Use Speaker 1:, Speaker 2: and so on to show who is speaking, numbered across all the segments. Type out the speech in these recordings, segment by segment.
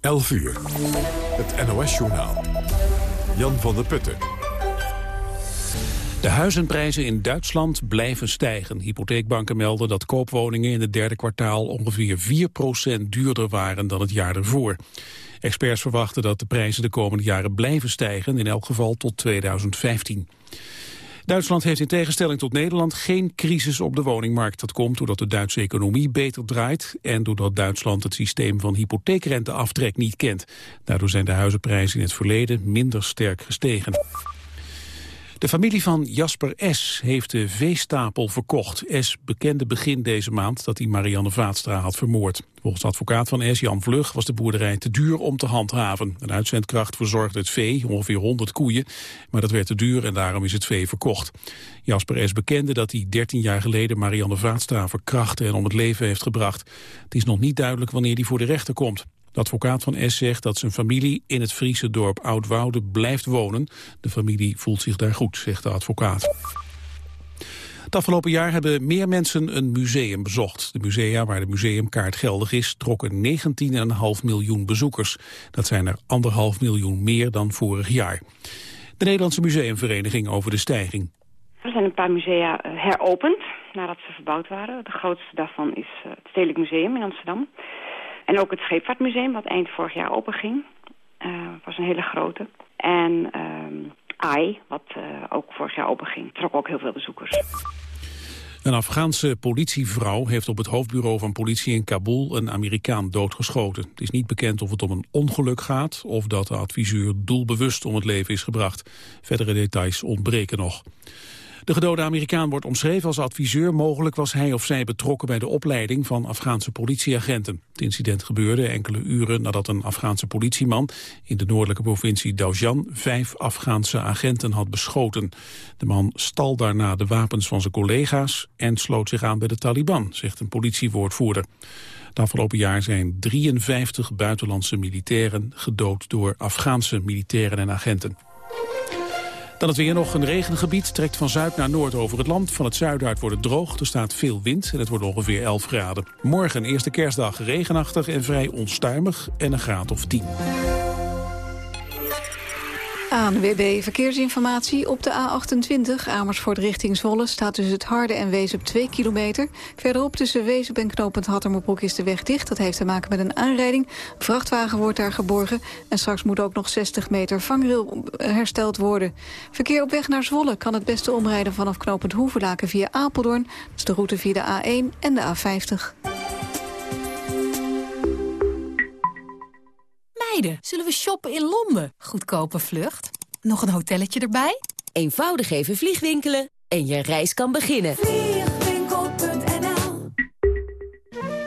Speaker 1: 11 uur. Het NOS-journaal. Jan van der Putten.
Speaker 2: De huizenprijzen in Duitsland blijven stijgen. Hypotheekbanken melden dat koopwoningen in het derde kwartaal ongeveer 4% duurder waren dan het jaar ervoor. Experts verwachten dat de prijzen de komende jaren blijven stijgen, in elk geval tot 2015. Duitsland heeft in tegenstelling tot Nederland geen crisis op de woningmarkt. Dat komt doordat de Duitse economie beter draait en doordat Duitsland het systeem van hypotheekrenteaftrek niet kent. Daardoor zijn de huizenprijzen in het verleden minder sterk gestegen. De familie van Jasper S. heeft de veestapel verkocht. S. bekende begin deze maand dat hij Marianne Vaatstra had vermoord. Volgens advocaat van S. Jan Vlug was de boerderij te duur om te handhaven. Een uitzendkracht verzorgde het vee, ongeveer 100 koeien, maar dat werd te duur en daarom is het vee verkocht. Jasper S. bekende dat hij 13 jaar geleden Marianne Vaatstra verkrachtte en om het leven heeft gebracht. Het is nog niet duidelijk wanneer hij voor de rechter komt. De advocaat van S zegt dat zijn familie in het Friese dorp Oudwoude blijft wonen. De familie voelt zich daar goed, zegt de advocaat. Het afgelopen jaar hebben meer mensen een museum bezocht. De musea waar de museumkaart geldig is trokken 19,5 miljoen bezoekers. Dat zijn er anderhalf miljoen meer dan vorig jaar. De Nederlandse Museumvereniging over de stijging.
Speaker 3: Er zijn een paar musea eh, heropend nadat ze verbouwd waren. De grootste daarvan is eh, het Stedelijk Museum in Amsterdam. En ook het Scheepvaartmuseum, wat eind vorig jaar openging. Uh, was een hele grote. En uh, AI, wat uh, ook vorig jaar openging, trok ook heel veel bezoekers.
Speaker 2: Een Afghaanse politievrouw heeft op het hoofdbureau van politie in Kabul een Amerikaan doodgeschoten. Het is niet bekend of het om een ongeluk gaat of dat de adviseur doelbewust om het leven is gebracht. Verdere details ontbreken nog. De gedode Amerikaan wordt omschreven als adviseur. Mogelijk was hij of zij betrokken bij de opleiding van Afghaanse politieagenten. Het incident gebeurde enkele uren nadat een Afghaanse politieman in de noordelijke provincie Daujan vijf Afghaanse agenten had beschoten. De man stal daarna de wapens van zijn collega's en sloot zich aan bij de Taliban, zegt een politiewoordvoerder. Het afgelopen jaar zijn 53 buitenlandse militairen gedood door Afghaanse militairen en agenten. Dan het weer nog. Een regengebied trekt van zuid naar noord over het land. Van het zuiden uit wordt het droog. Er staat veel wind en het wordt ongeveer 11 graden. Morgen, eerste kerstdag, regenachtig en vrij onstuimig en een graad of 10.
Speaker 4: ANWB Verkeersinformatie. Op de A28 Amersfoort richting Zwolle staat tussen het Harde en Wezen 2 kilometer. Verderop tussen Wezen en knooppunt Hattermerbroek is de weg dicht. Dat heeft te maken met een aanrijding. Een vrachtwagen wordt daar geborgen. En straks moet ook nog 60 meter vangrail hersteld worden. Verkeer op weg naar Zwolle kan het beste omrijden vanaf knooppunt Hoevelaken via Apeldoorn. Dat is de route via de A1 en de A50.
Speaker 5: Zullen we shoppen in Londen? Goedkope vlucht. Nog een hotelletje erbij?
Speaker 6: Eenvoudig even vliegwinkelen en je reis kan beginnen.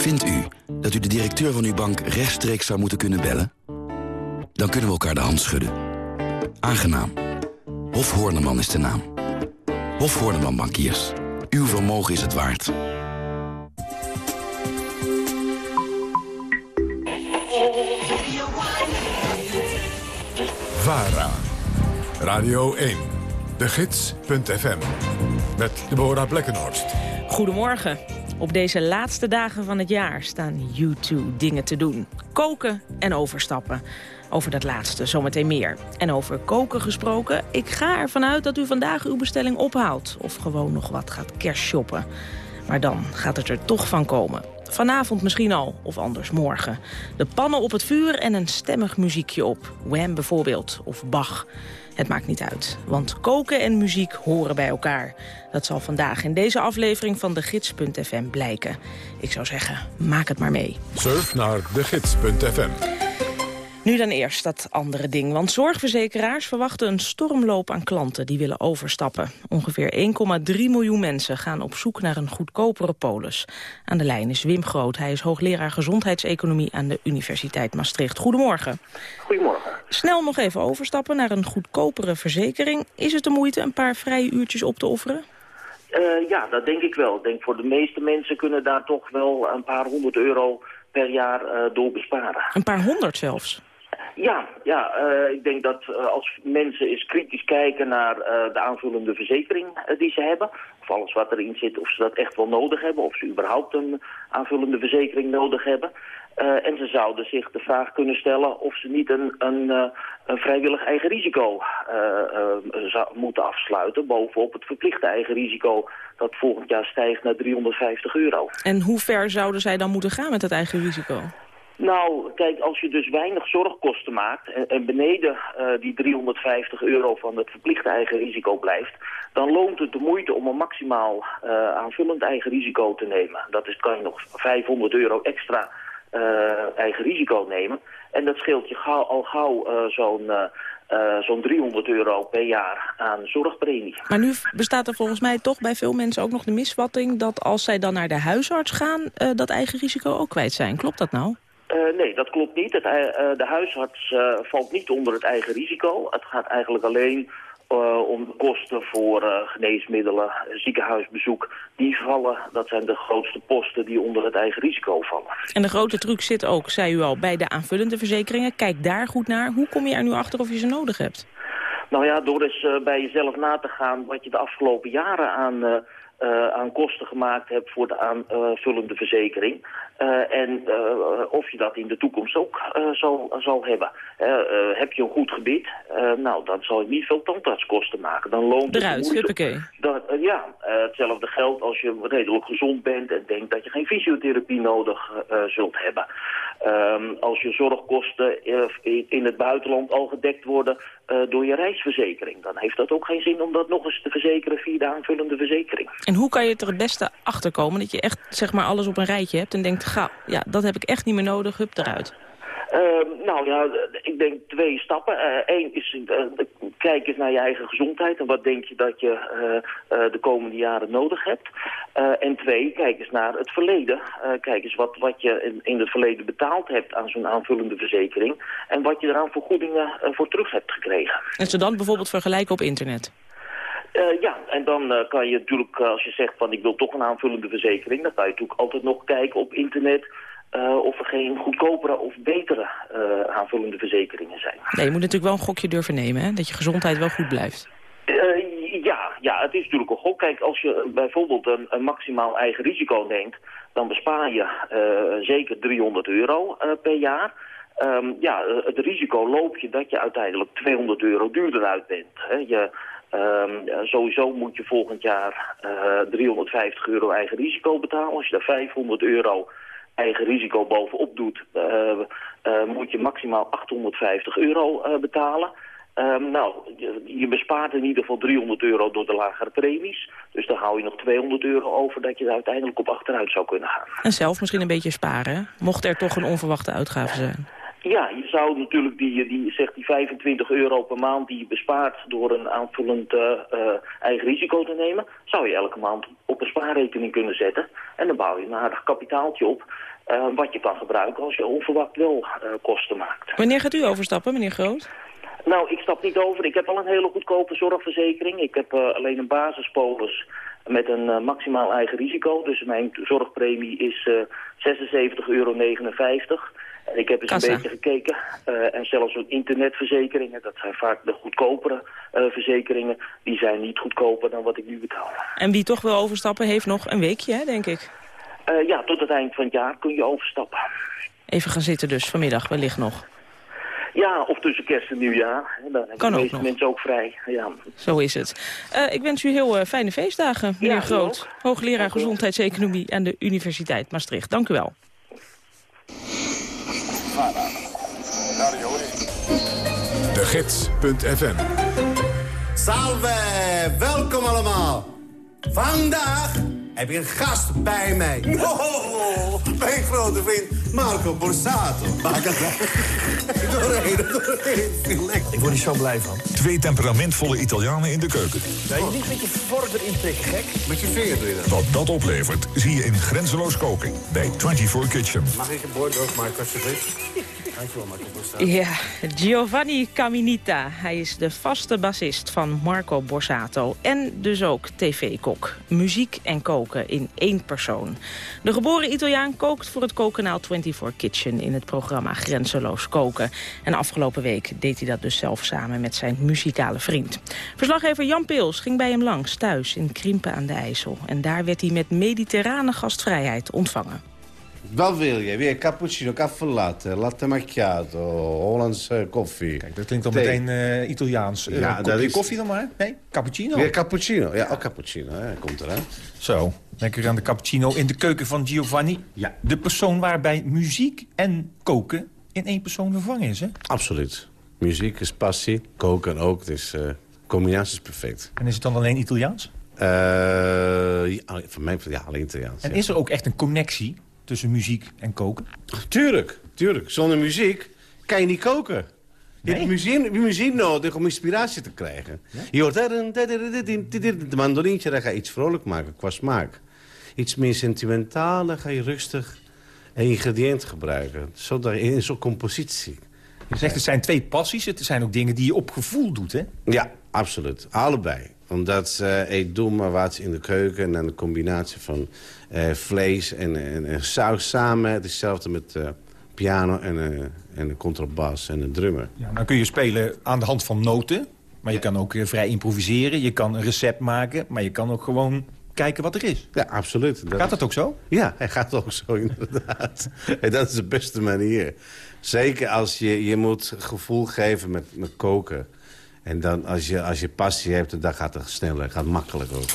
Speaker 7: Vindt u dat u de directeur van uw bank rechtstreeks zou moeten kunnen bellen? Dan kunnen we elkaar de hand schudden. Aangenaam. Hof Horneman is de naam. Hof Horneman Bankiers. Uw vermogen is het waard.
Speaker 1: VARA. Radio 1. De Gids.fm. Met Deborah Blekkenhorst.
Speaker 8: Goedemorgen. Op deze laatste dagen van het jaar staan U2 dingen te doen. Koken en overstappen. Over dat laatste zometeen meer. En over koken gesproken, ik ga ervan uit dat u vandaag uw bestelling ophaalt. Of gewoon nog wat gaat kerstshoppen. Maar dan gaat het er toch van komen. Vanavond misschien al, of anders morgen. De pannen op het vuur en een stemmig muziekje op. Wham bijvoorbeeld, of Bach. Het maakt niet uit, want koken en muziek horen bij elkaar. Dat zal vandaag in deze aflevering van de Gids.fm blijken. Ik zou zeggen, maak het maar mee.
Speaker 1: Surf naar de Gids.fm.
Speaker 8: Nu dan eerst dat andere ding, want zorgverzekeraars verwachten een stormloop aan klanten die willen overstappen. Ongeveer 1,3 miljoen mensen gaan op zoek naar een goedkopere polis. Aan de lijn is Wim Groot, hij is hoogleraar gezondheidseconomie aan de Universiteit Maastricht. Goedemorgen.
Speaker 9: Goedemorgen.
Speaker 8: Snel nog even overstappen naar een goedkopere verzekering. Is het de moeite een paar vrije uurtjes op te offeren?
Speaker 9: Uh, ja, dat denk ik wel. Ik denk voor de meeste mensen kunnen daar toch wel een paar honderd euro per jaar uh, door besparen.
Speaker 8: Een paar honderd zelfs?
Speaker 9: Ja, ja uh, ik denk dat uh, als mensen eens kritisch kijken naar uh, de aanvullende verzekering die ze hebben, of alles wat erin zit, of ze dat echt wel nodig hebben, of ze überhaupt een aanvullende verzekering nodig hebben. en ze zouden zich de vraag kunnen stellen of ze niet een, een, een vrijwillig eigen risico moeten afsluiten, bovenop het verplichte eigen risico dat volgend jaar stijgt naar 350 euro.
Speaker 8: En hoe ver zouden zij dan moeten gaan met het eigen risico?
Speaker 9: Nou, kijk, als je dus weinig zorgkosten maakt en, en beneden uh, die 350 euro van het verplichte eigen risico blijft, dan loont het de moeite om een maximaal uh, aanvullend eigen risico te nemen. Dat is, kan je nog 500 euro extra uh, eigen risico nemen. En dat scheelt je gauw, al gauw zo'n zo'n 300 euro per jaar aan zorgpremie.
Speaker 8: Maar nu bestaat er volgens mij toch bij veel mensen ook nog de misvatting dat als zij dan naar de huisarts gaan, dat eigen risico ook kwijt zijn. Klopt dat nou?
Speaker 9: Uh, nee, dat klopt niet. Het, uh, de huisarts uh, valt niet onder het eigen risico. Het gaat eigenlijk alleen om de kosten voor geneesmiddelen, ziekenhuisbezoek. Die vallen, dat zijn de grootste posten die onder het eigen risico vallen.
Speaker 8: En de grote truc zit ook, zei u al, bij de aanvullende verzekeringen. Kijk daar goed naar. Hoe kom je er nu achter of je ze nodig hebt?
Speaker 9: Nou ja, door eens bij jezelf na te gaan wat je de afgelopen jaren aan... Uh, aan kosten gemaakt hebt voor de aanvullende verzekering. Uh, en uh, of je dat in de toekomst ook zal, zal hebben. heb je een goed gebied, nou dan zal je niet veel tandartskosten maken. Dan loont
Speaker 8: Eruit,
Speaker 9: het
Speaker 8: huppakee.
Speaker 9: Dat, ja, hetzelfde geldt als je redelijk gezond bent en denkt dat je geen fysiotherapie nodig zult hebben. Um, als je zorgkosten in het buitenland al gedekt worden door je reisverzekering, dan heeft dat ook geen zin om dat nog eens te verzekeren via de aanvullende verzekering.
Speaker 8: En hoe kan je er het beste achter komen dat je echt zeg maar alles op een rijtje hebt en denkt, ga, ja, dat heb ik echt niet meer nodig, hup eruit.
Speaker 9: Uh, nou ja, ik denk twee stappen. Eén uh, is, uh, kijk eens naar je eigen gezondheid en wat denk je dat je de komende jaren nodig hebt. en twee, kijk eens naar het verleden. kijk eens wat, wat je in, in, het verleden betaald hebt aan zo'n aanvullende verzekering. En wat je eraan vergoedingen voor terug hebt gekregen.
Speaker 8: En ze dan bijvoorbeeld vergelijken op internet?
Speaker 9: Uh, ja, en dan uh, kan je natuurlijk, uh, als je zegt van ik wil toch een aanvullende verzekering, dan kan je natuurlijk altijd nog kijken op internet of er geen goedkopere of betere aanvullende verzekeringen zijn.
Speaker 8: Nee, je moet natuurlijk wel een gokje durven nemen, hè? dat je gezondheid wel goed blijft.
Speaker 9: ja, ja, het is natuurlijk een gok. Kijk, als je bijvoorbeeld een, een maximaal eigen risico neemt, dan bespaar je zeker 300 euro per jaar. Um, ja, het risico loop je dat je uiteindelijk 200 euro duurder uit bent. Hè? Je, Um, sowieso moet je volgend jaar uh, 350 euro eigen risico betalen. Als je daar 500 euro eigen risico bovenop doet, uh, uh, moet je maximaal 850 euro betalen. Um, nou, je, je, bespaart in ieder geval 300 euro door de lagere premies. Dus dan hou je nog 200 euro over dat je er uiteindelijk op achteruit zou kunnen gaan.
Speaker 8: En zelf misschien een beetje sparen, mocht er toch een onverwachte uitgave zijn.
Speaker 9: Ja, je zou natuurlijk die, die, zegt die 25 euro per maand die je bespaart door een aanvullend uh, uh, eigen risico te nemen, zou je elke maand op een spaarrekening kunnen zetten. En dan bouw je een aardig kapitaaltje op uh, wat je kan gebruiken als je onverwacht wel kosten maakt.
Speaker 8: Wanneer gaat u overstappen, meneer Groot?
Speaker 9: Nou, ik stap niet over. Ik heb al een hele goedkope zorgverzekering. Ik heb alleen een basispolis met een maximaal eigen risico. Dus mijn zorgpremie is 76,59 euro. Ik heb eens
Speaker 8: Kassa.
Speaker 9: een beetje gekeken. Uh, en zelfs ook internetverzekeringen, dat zijn vaak de goedkopere uh, verzekeringen, die zijn niet goedkoper dan wat ik nu betaal.
Speaker 8: En wie toch wil overstappen heeft nog een weekje, hè, denk ik.
Speaker 9: Uh, ja, tot het eind van het jaar kun je overstappen.
Speaker 8: Even gaan zitten dus, vanmiddag wellicht nog.
Speaker 9: Ja, of tussen kerst en nieuwjaar. Dan hebben
Speaker 8: kan
Speaker 9: de meeste mensen ook vrij. Ja.
Speaker 8: Zo is het. Uh, ik wens u heel uh, fijne feestdagen, meneer
Speaker 9: ja,
Speaker 8: Groot. Hoogleraar Gezondheidseconomie aan de Universiteit Maastricht. Dank u wel.
Speaker 1: Gids.fm
Speaker 10: Salve, welkom allemaal. Vandaag heb ik een gast bij mij. Oh, mijn grote vriend
Speaker 11: Marco Borsato. Bagaza. doorheen, doorheen.
Speaker 12: Ik word hier zo blij van.
Speaker 13: Twee temperamentvolle Italianen in de keuken.
Speaker 12: Nee, je niet met je vork erin prikken, gek.
Speaker 11: Met je vinger erin.
Speaker 13: Wat dat oplevert, zie je in Grenzeloos Koken bij 24 Kitchen.
Speaker 11: Mag ik een bord ook maken, alsjeblieft?
Speaker 8: Ja, Giovanni Caminita. Hij is de vaste bassist van Marco Borsato. En dus ook tv-kok. Muziek en koken in één persoon. De geboren Italiaan kookt voor het kookkanaal 24 Kitchen... in het programma Grenzeloos Koken. En afgelopen week deed hij dat dus zelf samen met zijn muzikale vriend. Verslaggever Jan Pils ging bij hem langs, thuis in Krimpen aan de IJssel. En daar werd hij met mediterrane gastvrijheid ontvangen.
Speaker 14: Wat wil je? Weer cappuccino, caffè latte, latte macchiato, Hollandse koffie.
Speaker 12: Kijk, dat klinkt al meteen eh, Italiaans. Eh,
Speaker 14: Ja, dat is-
Speaker 12: koffie dan maar? Nee, cappuccino.
Speaker 14: Weer cappuccino. Ja, ook cappuccino. Hè. Komt eraan.
Speaker 12: Zo, lekker aan de cappuccino in de keuken van Giovanni.
Speaker 14: Ja.
Speaker 12: De persoon waarbij muziek en koken in één persoon vervangen is, hè?
Speaker 14: Absoluut. Muziek is passie, koken ook. Dus eh combinatie is perfect.
Speaker 12: En is het dan alleen Italiaans?
Speaker 14: Eh ja, voor mij ja, alleen Italiaans.
Speaker 12: En
Speaker 14: ja.
Speaker 12: is er ook echt een connectie tussen muziek en koken?
Speaker 14: Tuurlijk, tuurlijk. Zonder muziek kan je niet koken. Je hebt muziek, muziek nodig om inspiratie te krijgen. Je hoort de mandolintje, dan ga je iets vrolijk maken qua smaak. Iets meer sentimentaal, dan ga je rustig een ingrediënt gebruiken. Zodat in zo'n compositie.
Speaker 12: Je zegt het zijn twee passies, het zijn ook dingen die je op gevoel doet, hè?
Speaker 14: Ja, absoluut. Allebei. Omdat eh, ik doe maar wat in de keuken en dan de combinatie van eh, vlees en, en, en saus samen. Hetzelfde met eh, piano en, en een contrabas en een drummer.
Speaker 12: Ja, dan kun je spelen aan de hand van noten. Maar je kan ook vrij improviseren. Je kan een recept maken. Maar je kan ook gewoon kijken wat er is.
Speaker 14: Ja, absoluut.
Speaker 12: Gaat dat ook zo?
Speaker 14: Ja, hij gaat ook zo inderdaad. en dat is de beste manier. Zeker als je, je moet gevoel geven met, met koken. En dan als je, als je passie hebt, dan gaat het sneller, gaat makkelijk ook.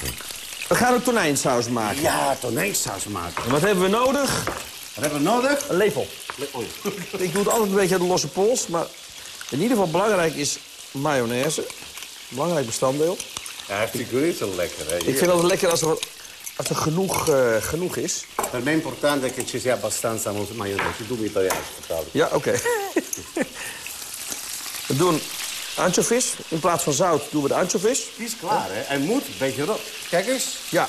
Speaker 15: We gaan een tonijnsaus maken.
Speaker 14: Ja, tonijnsaus maken.
Speaker 15: En wat hebben we nodig?
Speaker 14: Wat hebben we nodig?
Speaker 15: Een lepel. Ik doe het altijd een beetje aan de losse pols, maar in ieder geval belangrijk is mayonaise. Belangrijk bestanddeel.
Speaker 14: Ja, hij figureert zo lekker. Hè?
Speaker 15: Ik vind het altijd lekker als er, als er genoeg, eh, genoeg is.
Speaker 14: Per me è importante che ci sia abbastanza maionese. Tu mi vertalen.
Speaker 15: Ja, oké. we doen anchovies. In plaats van zout doen we de anchovies.
Speaker 14: Die is klaar, hè? Hij moet een beetje rood. Kijk eens.
Speaker 15: Ja.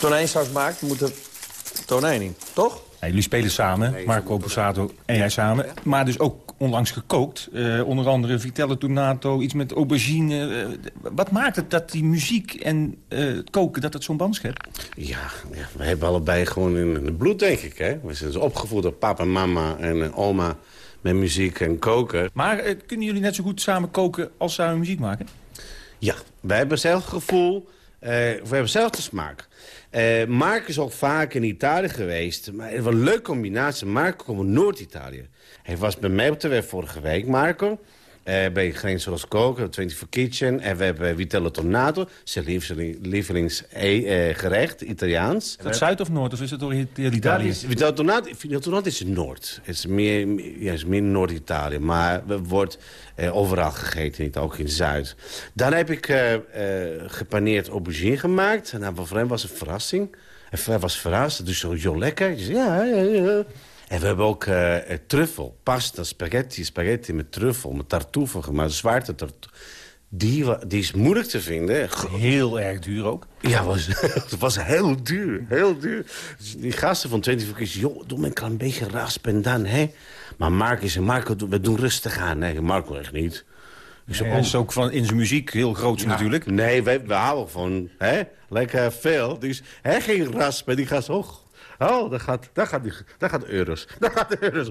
Speaker 15: Tonijnsaus maakt, moet er tonijn in, toch?
Speaker 12: Ja, jullie spelen samen, Marco Borsato en jij samen. Maar dus ook onlangs gekookt. Eh, onder andere Vitelle Tonato, iets met aubergine. Eh, wat maakt het dat die muziek en eh, het koken, dat het zo'n band schept?
Speaker 14: Ja, ja, we hebben allebei gewoon in het bloed, denk ik. Hè? We zijn dus opgevoed door papa, mama en oma met muziek en koken.
Speaker 12: Maar eh, kunnen jullie net zo goed samen koken als samen muziek maken?
Speaker 14: Ja, wij hebben zelf gevoel. eh, we hebben zelf de smaak. Eh Mark is ook vaak in Italië geweest. Maar het was een leuke combinatie. Marco komt uit Noord-Italië. Hij was bij mij op de weg vorige week, Marco. Eh bij Grenzeloos Koken, 24 Kitchen. En we hebben Vitello Tornato, zijn lievelingsgerecht, Italiaans.
Speaker 12: Is dat Zuid of Noord of is het door Italië?
Speaker 14: Vitello Tornato, Vitello Tornato is Noord. Het is meer, ja, is meer Noord-Italië. Maar het wordt eh, overal gegeten, niet ook in Zuid. Dan heb ik eh, eh, gepaneerd aubergine gemaakt. En nou, voor hem was een verrassing. En hij was verrast. Dus zo, zo lekker. Ja, ja, ja. En we hebben ook eh, eh, truffel, pasta, spaghetti, spaghetti met truffel, met tartuffe gemaakt, zwarte tartuffe. Die, die is moeilijk te vinden.
Speaker 12: Heel erg duur ook.
Speaker 14: Ja, was, het was heel duur, heel duur. Dus die gasten van 24 Kies, joh, doe me een klein beetje raspen en dan, hè. Maar Marco zei, Marco, we doen rustig aan. Nee, Marco echt niet. Oh.
Speaker 12: is ook van in zijn muziek heel groot
Speaker 14: Ja,
Speaker 12: natuurlijk.
Speaker 14: Nee, wij, we houden van, hè, lekker veel. Dus hij ging raspen, die gaat zo... Oh, daar gaat, daar gaat, die, daar gaat de euro's. Daar gaat de euro's.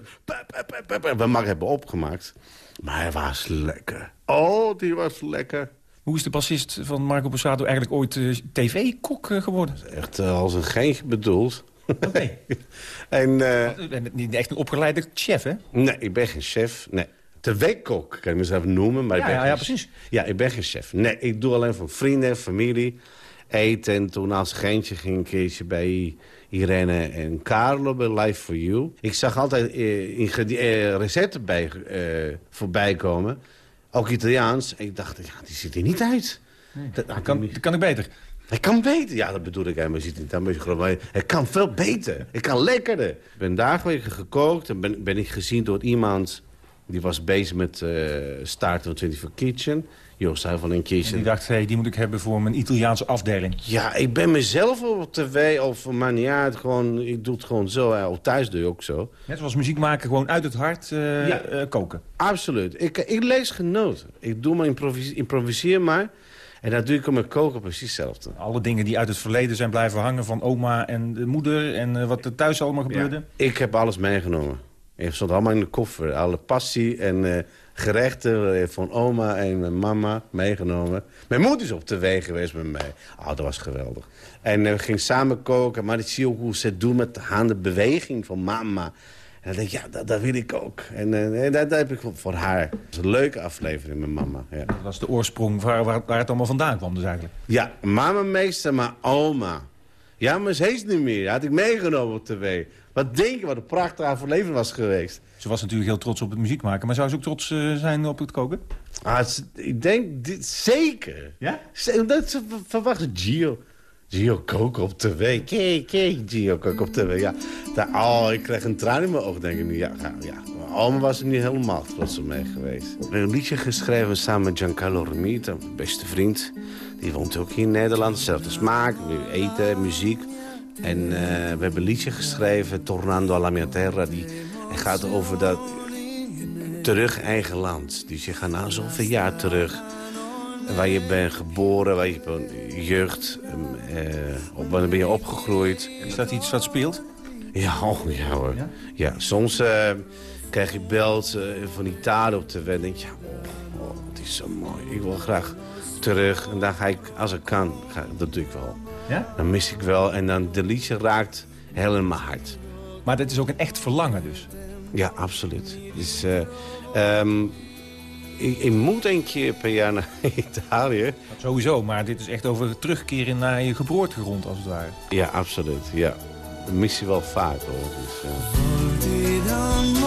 Speaker 14: We maar hebben opgemaakt. Maar hij was lekker. Oh, die was lekker.
Speaker 12: Hoe is de bassist van Marco Borsato eigenlijk ooit eh, tv-kok eh, geworden?
Speaker 14: Echt eh, als een geintje bedoeld. en, eh,
Speaker 12: En niet echt een opgeleide chef, hè?
Speaker 14: Nee, ik ben geen chef. Nee. TV-kok kan je mezelf noemen, maar ik
Speaker 12: Ja,
Speaker 14: ben
Speaker 12: ja,
Speaker 14: geen
Speaker 12: ja, precies.
Speaker 14: Ja, ik ben geen chef. Nee, ik doe alleen voor vrienden, familie, eten. En toen als geintje ging ik een keertje bij Irene en Carlo bij Life for You. Ik zag altijd recepten bij, eh, voorbij komen. Ook Italiaans. En ik dacht, ja, die ziet er niet uit. Dat,
Speaker 12: Dat kan, dat kan ik beter.
Speaker 14: Hij kan beter. Ja, dat bedoel ik helemaal. Het een beetje groot. Maar hij kan veel beter. Ik kan lekkerder. Ik ben geweest gekookt. En ben, ben ik gezien door iemand... die was bezig met uh, Start van 24 Kitchen. Joost Kitchen.
Speaker 16: En die dacht, hey, die moet ik hebben voor mijn Italiaanse afdeling.
Speaker 14: Ja, ik ben mezelf op tv. Of maar niet uit. Gewoon, ik doe het gewoon zo. Of thuis doe je ook zo.
Speaker 16: Net zoals muziek maken, gewoon uit het hart uh, ja, uh, koken.
Speaker 14: Absoluut. Ik, ik lees genoten. Ik doe maar improvis improviseer maar... En dat doe ik met koken precies hetzelfde.
Speaker 16: Alle dingen die uit het verleden zijn blijven hangen van oma en de moeder... en uh, wat er thuis allemaal gebeurde?
Speaker 14: Ja, ik heb alles meegenomen. Ik stond allemaal in de koffer. Alle passie en uh, gerechten van oma en mijn mama meegenomen. Mijn moeder is op de weg geweest met mij. Oh, dat was geweldig. En uh, we gingen samen koken. Maar ik zie ook hoe ze het doen met de handen beweging van mama. En dan denk ik, ja, dat, dat wil ik ook. En uh, dat, dat, heb ik voor haar. Dat was een leuke aflevering met mama. Ja.
Speaker 16: Dat was de oorsprong waar, waar, het allemaal vandaan kwam dus eigenlijk.
Speaker 14: Ja, mama meester, maar oma. Ja, maar ze is niet meer. had ik meegenomen op tv. Wat denk je wat een prachtige aflevering was geweest.
Speaker 16: Ze was natuurlijk heel trots op het muziek maken. Maar zou ze ook trots uh, zijn op het koken?
Speaker 14: Ah, ik denk dit, zeker.
Speaker 16: Ja?
Speaker 14: Dat ze verwachten Gio. Gio koken op tv. Kijk, kijk, Gio koken op tv. Ja. Daar, oh, ik krijg een traan in mijn oog, denk ik nu. Ja, ja. Mijn oma was er niet helemaal trots op mij geweest. Ik heb een liedje geschreven samen met Giancarlo Romita, mijn beste vriend. Die woont ook hier in Nederland. Dezelfde smaak, eten, muziek. En uh, we hebben een liedje geschreven, Tornando alla mia terra. Die gaat over dat terug eigen land. Dus je gaat nou zoveel jaar terug waar je bent geboren, waar je bent jeugd, uh, waar ben je opgegroeid.
Speaker 16: Is dat iets wat speelt?
Speaker 14: Ja, oh, ja hoor. Ja, ja soms uh, krijg je belt uh, van Italië op de wet. denk je, oh, oh, het is zo mooi. Ik wil graag terug. En dan ga ik, als ik kan, ga, dat doe ik wel.
Speaker 16: Ja?
Speaker 14: Dan mis ik wel. En dan de liedje raakt heel in mijn hart.
Speaker 16: Maar dat is ook een echt verlangen dus?
Speaker 14: Ja, absoluut. Dus, uh, um, ik, ik, moet een keer per jaar naar Italië.
Speaker 16: Sowieso, maar dit is echt over terugkeren naar je geboortegrond als het ware.
Speaker 14: Ja, absoluut. Ja. Dat mis je wel vaak hoor. Dus,
Speaker 17: mia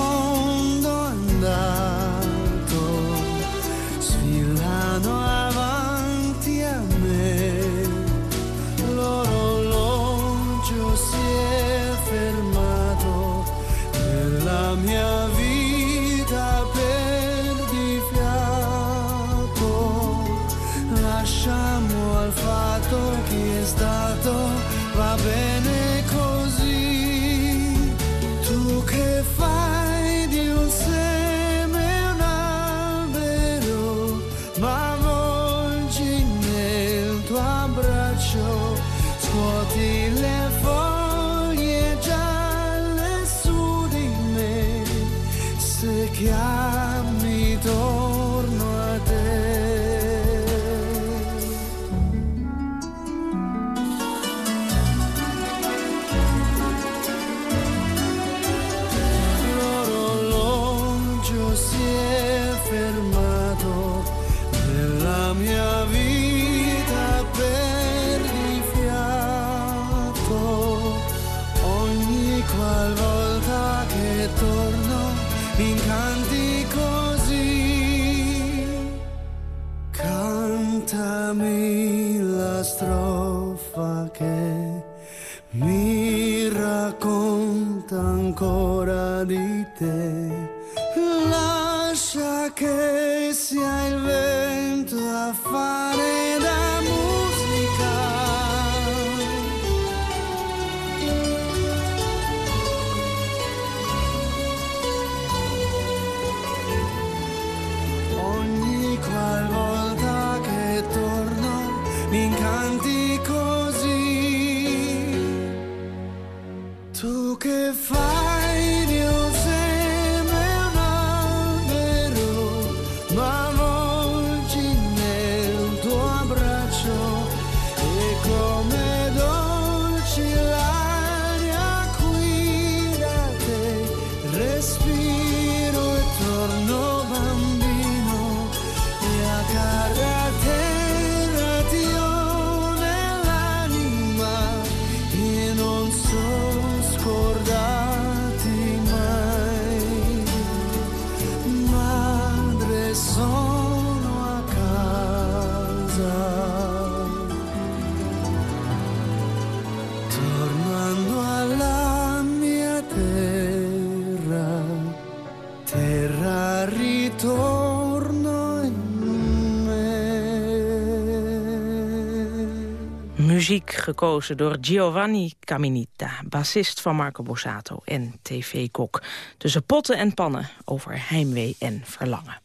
Speaker 8: gekozen door Giovanni Caminita, bassist van Marco Borsato en tv-kok. Tussen potten en pannen over heimwee en verlangen.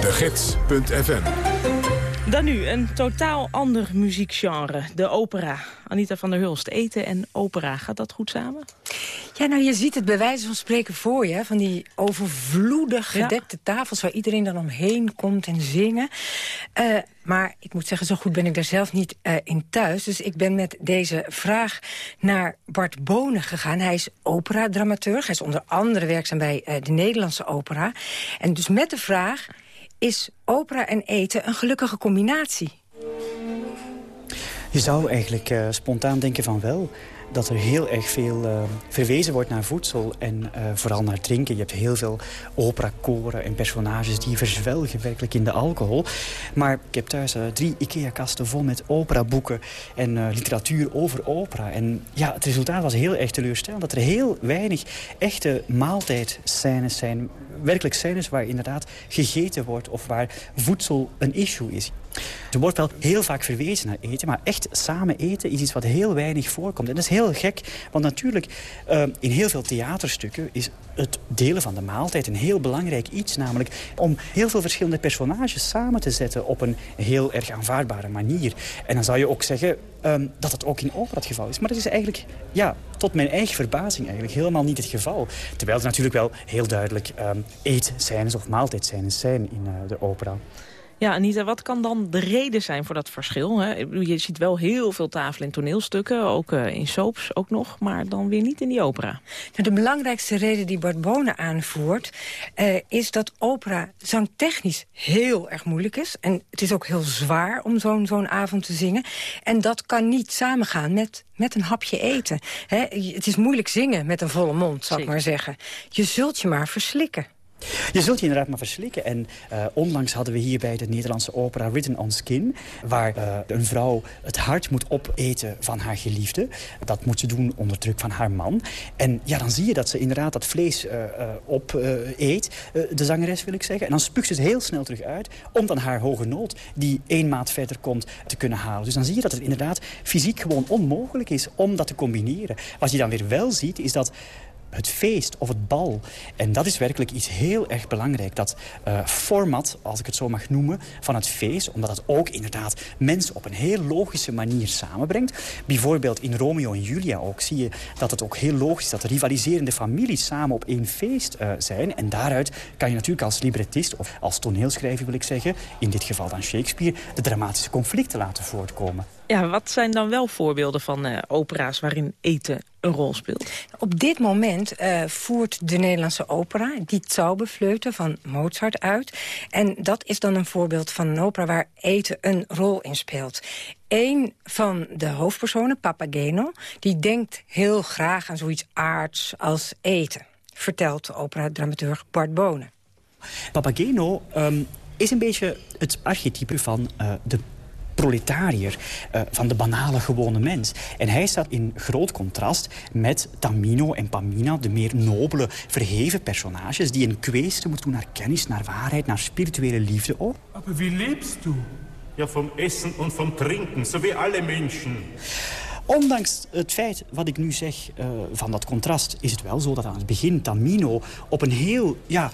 Speaker 1: De Gids.fm
Speaker 8: Dan nu een totaal ander muziekgenre, de opera. Anita van der Hulst, eten en opera, gaat dat goed samen?
Speaker 18: Ja, nou, je ziet het bij wijze van spreken voor je. Van die overvloedig gedekte tafels waar iedereen dan omheen komt en zingen. Uh, maar ik moet zeggen, zo goed ben ik daar zelf niet uh, in thuis. Dus ik ben met deze vraag naar Bart Bonen gegaan. Hij is operadramaturg. Hij is onder andere werkzaam bij uh, de Nederlandse opera. En dus met de vraag, is opera en eten een gelukkige combinatie?
Speaker 19: Je zou eigenlijk uh, spontaan denken van wel dat er heel erg veel uh, verwezen wordt naar voedsel en uh, vooral naar drinken. Je hebt heel veel operakoren en personages die verzwelgen werkelijk in de alcohol. Maar ik heb thuis uh, drie IKEA-kasten vol met operaboeken en literatuur over opera. En ja, het resultaat was heel erg teleurstellend. Dat er heel weinig echte maaltijdscènes zijn. Werkelijk scènes waar inderdaad gegeten wordt of waar voedsel een issue is. Er wordt wel heel vaak verwezen naar eten, maar echt samen eten is iets wat heel weinig voorkomt. En dat is heel gek, want natuurlijk uh, in heel veel theaterstukken is het delen van de maaltijd een heel belangrijk iets. Namelijk om heel veel verschillende personages samen te zetten op een heel erg aanvaardbare manier. En dan zou je ook zeggen um, dat het ook in opera het geval is. Maar dat is eigenlijk, ja, tot mijn eigen verbazing eigenlijk helemaal niet het geval. Terwijl er natuurlijk wel heel duidelijk um, eetscènes of maaltijdscènes zijn in uh, de opera.
Speaker 8: Ja, Anita, wat kan dan de reden zijn voor dat verschil? Hè? Je ziet wel heel veel tafelen in toneelstukken, ook uh, in soaps ook nog... maar dan weer niet in die opera.
Speaker 18: Nou, de belangrijkste reden die Bart Bonen aanvoert... Uh, is dat opera zangtechnisch heel erg moeilijk is. En het is ook heel zwaar om zo'n zo'n avond te zingen. En dat kan niet samengaan met met een hapje eten. Hè? Het is moeilijk zingen met een volle mond, zou ik maar zeggen. Je zult je maar verslikken.
Speaker 19: Je zult je inderdaad maar verslikken. En uh, onlangs hadden we hier bij de Nederlandse opera Written on Skin... waar uh, een vrouw het hart moet opeten van haar geliefde. Dat moet ze doen onder druk van haar man. En ja, dan zie je dat ze inderdaad dat vlees uh, op eet, de zangeres wil ik zeggen. En dan spuugt ze het heel snel terug uit... om dan haar hoge nood, die één maat verder komt, te kunnen halen. Dus dan zie je dat het inderdaad fysiek gewoon onmogelijk is om dat te combineren. Wat je dan weer wel ziet, is dat het feest of het bal. En dat is werkelijk iets heel erg belangrijk. Dat uh, format, als ik het zo mag noemen, van het feest. Omdat het ook inderdaad mensen op een heel logische manier samenbrengt. Bijvoorbeeld in Romeo en Julia ook zie je dat het ook heel logisch is... dat de rivaliserende families samen op één feest uh, zijn. En daaruit kan je natuurlijk als librettist of als toneelschrijver wil ik zeggen... in dit geval dan Shakespeare, de dramatische conflicten laten voortkomen.
Speaker 8: Ja, wat zijn dan wel voorbeelden van uh, opera's waarin eten een rol speelt?
Speaker 18: Op dit moment uh, voert de Nederlandse opera Die Zauberfleute van Mozart uit. En dat is dan een voorbeeld van een opera waar eten een rol in speelt. Een van de hoofdpersonen, Papageno, die denkt heel graag aan zoiets aards als eten. Vertelt de opera-dramaturg Bart Bonen.
Speaker 19: Papageno um, is een beetje het archetype van uh, de proletariër, uh, van de banale gewone mens. En hij staat in groot contrast met Tamino en Pamina, de meer nobele, verheven personages die een kweeste moeten doen naar kennis, naar waarheid, naar spirituele liefde ook.
Speaker 20: Maar wie lebst du? Ja, vom Essen und vom Trinken, so wie alle Menschen.
Speaker 19: Ondanks het feit wat ik nu zeg uh, van dat contrast... is het wel zo dat aan het begin Tamino op een heel... Ja,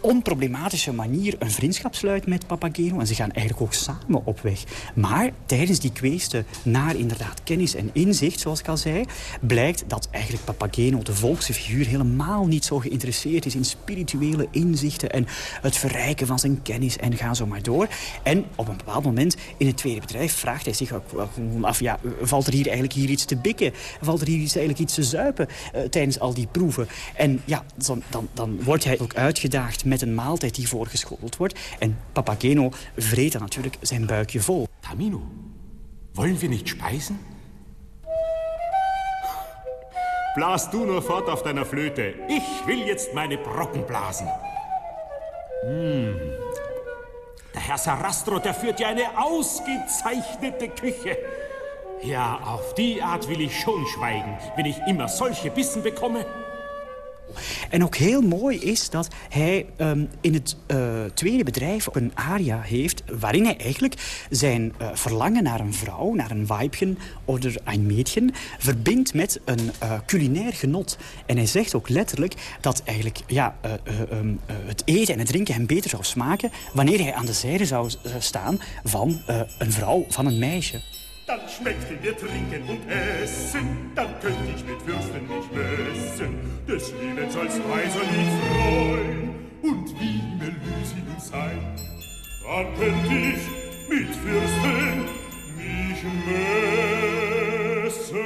Speaker 19: onproblematische manier een vriendschap sluit met Papageno. En ze gaan eigenlijk ook samen op weg. Maar tijdens die kweesten naar inderdaad kennis en inzicht, zoals ik al zei... blijkt dat eigenlijk Papageno, de volkse figuur... helemaal niet zo geïnteresseerd is in spirituele inzichten... en het verrijken van zijn kennis en ga zo maar door. En op een bepaald moment in het tweede bedrijf vraagt hij zich af... ja, valt er hier eigenlijk hier iets te bikken? Valt er hier eigenlijk iets te zuipen uh, tijdens al die proeven? En ja, dan, dan, dan wordt hij ook uitgedaagd met een maaltijd die voorgeschoteld wordt. En Papageno vreet dan natuurlijk zijn buikje vol.
Speaker 20: Tamino, wollen we niet speisen? Blas du nur fort auf deiner Flöte. Ich will jetzt meine Brocken blasen. Hm. Der Herr Sarastro, der führt ja eine ausgezeichnete Küche. Ja, auf die Art will ich schon schweigen, wenn ich immer solche Bissen bekomme.
Speaker 19: En ook heel mooi is dat hij um, in het uh, tweede bedrijf een aria heeft... waarin hij eigenlijk zijn uh, verlangen naar een vrouw, naar een weibchen of een mädchen... verbindt met een uh, culinair genot. En hij zegt ook letterlijk dat eigenlijk ja, um, het eten en het drinken hem beter zou smaken... wanneer hij aan de zijde zou staan van een vrouw, van een meisje.
Speaker 20: Dann schmeckte mir trinken und essen, dann könnte ich mit Fürsten mich messen, des Lebens als Weiser mich freuen und wie im Elysium sein. Dann könnte ich mit Fürsten mich messen,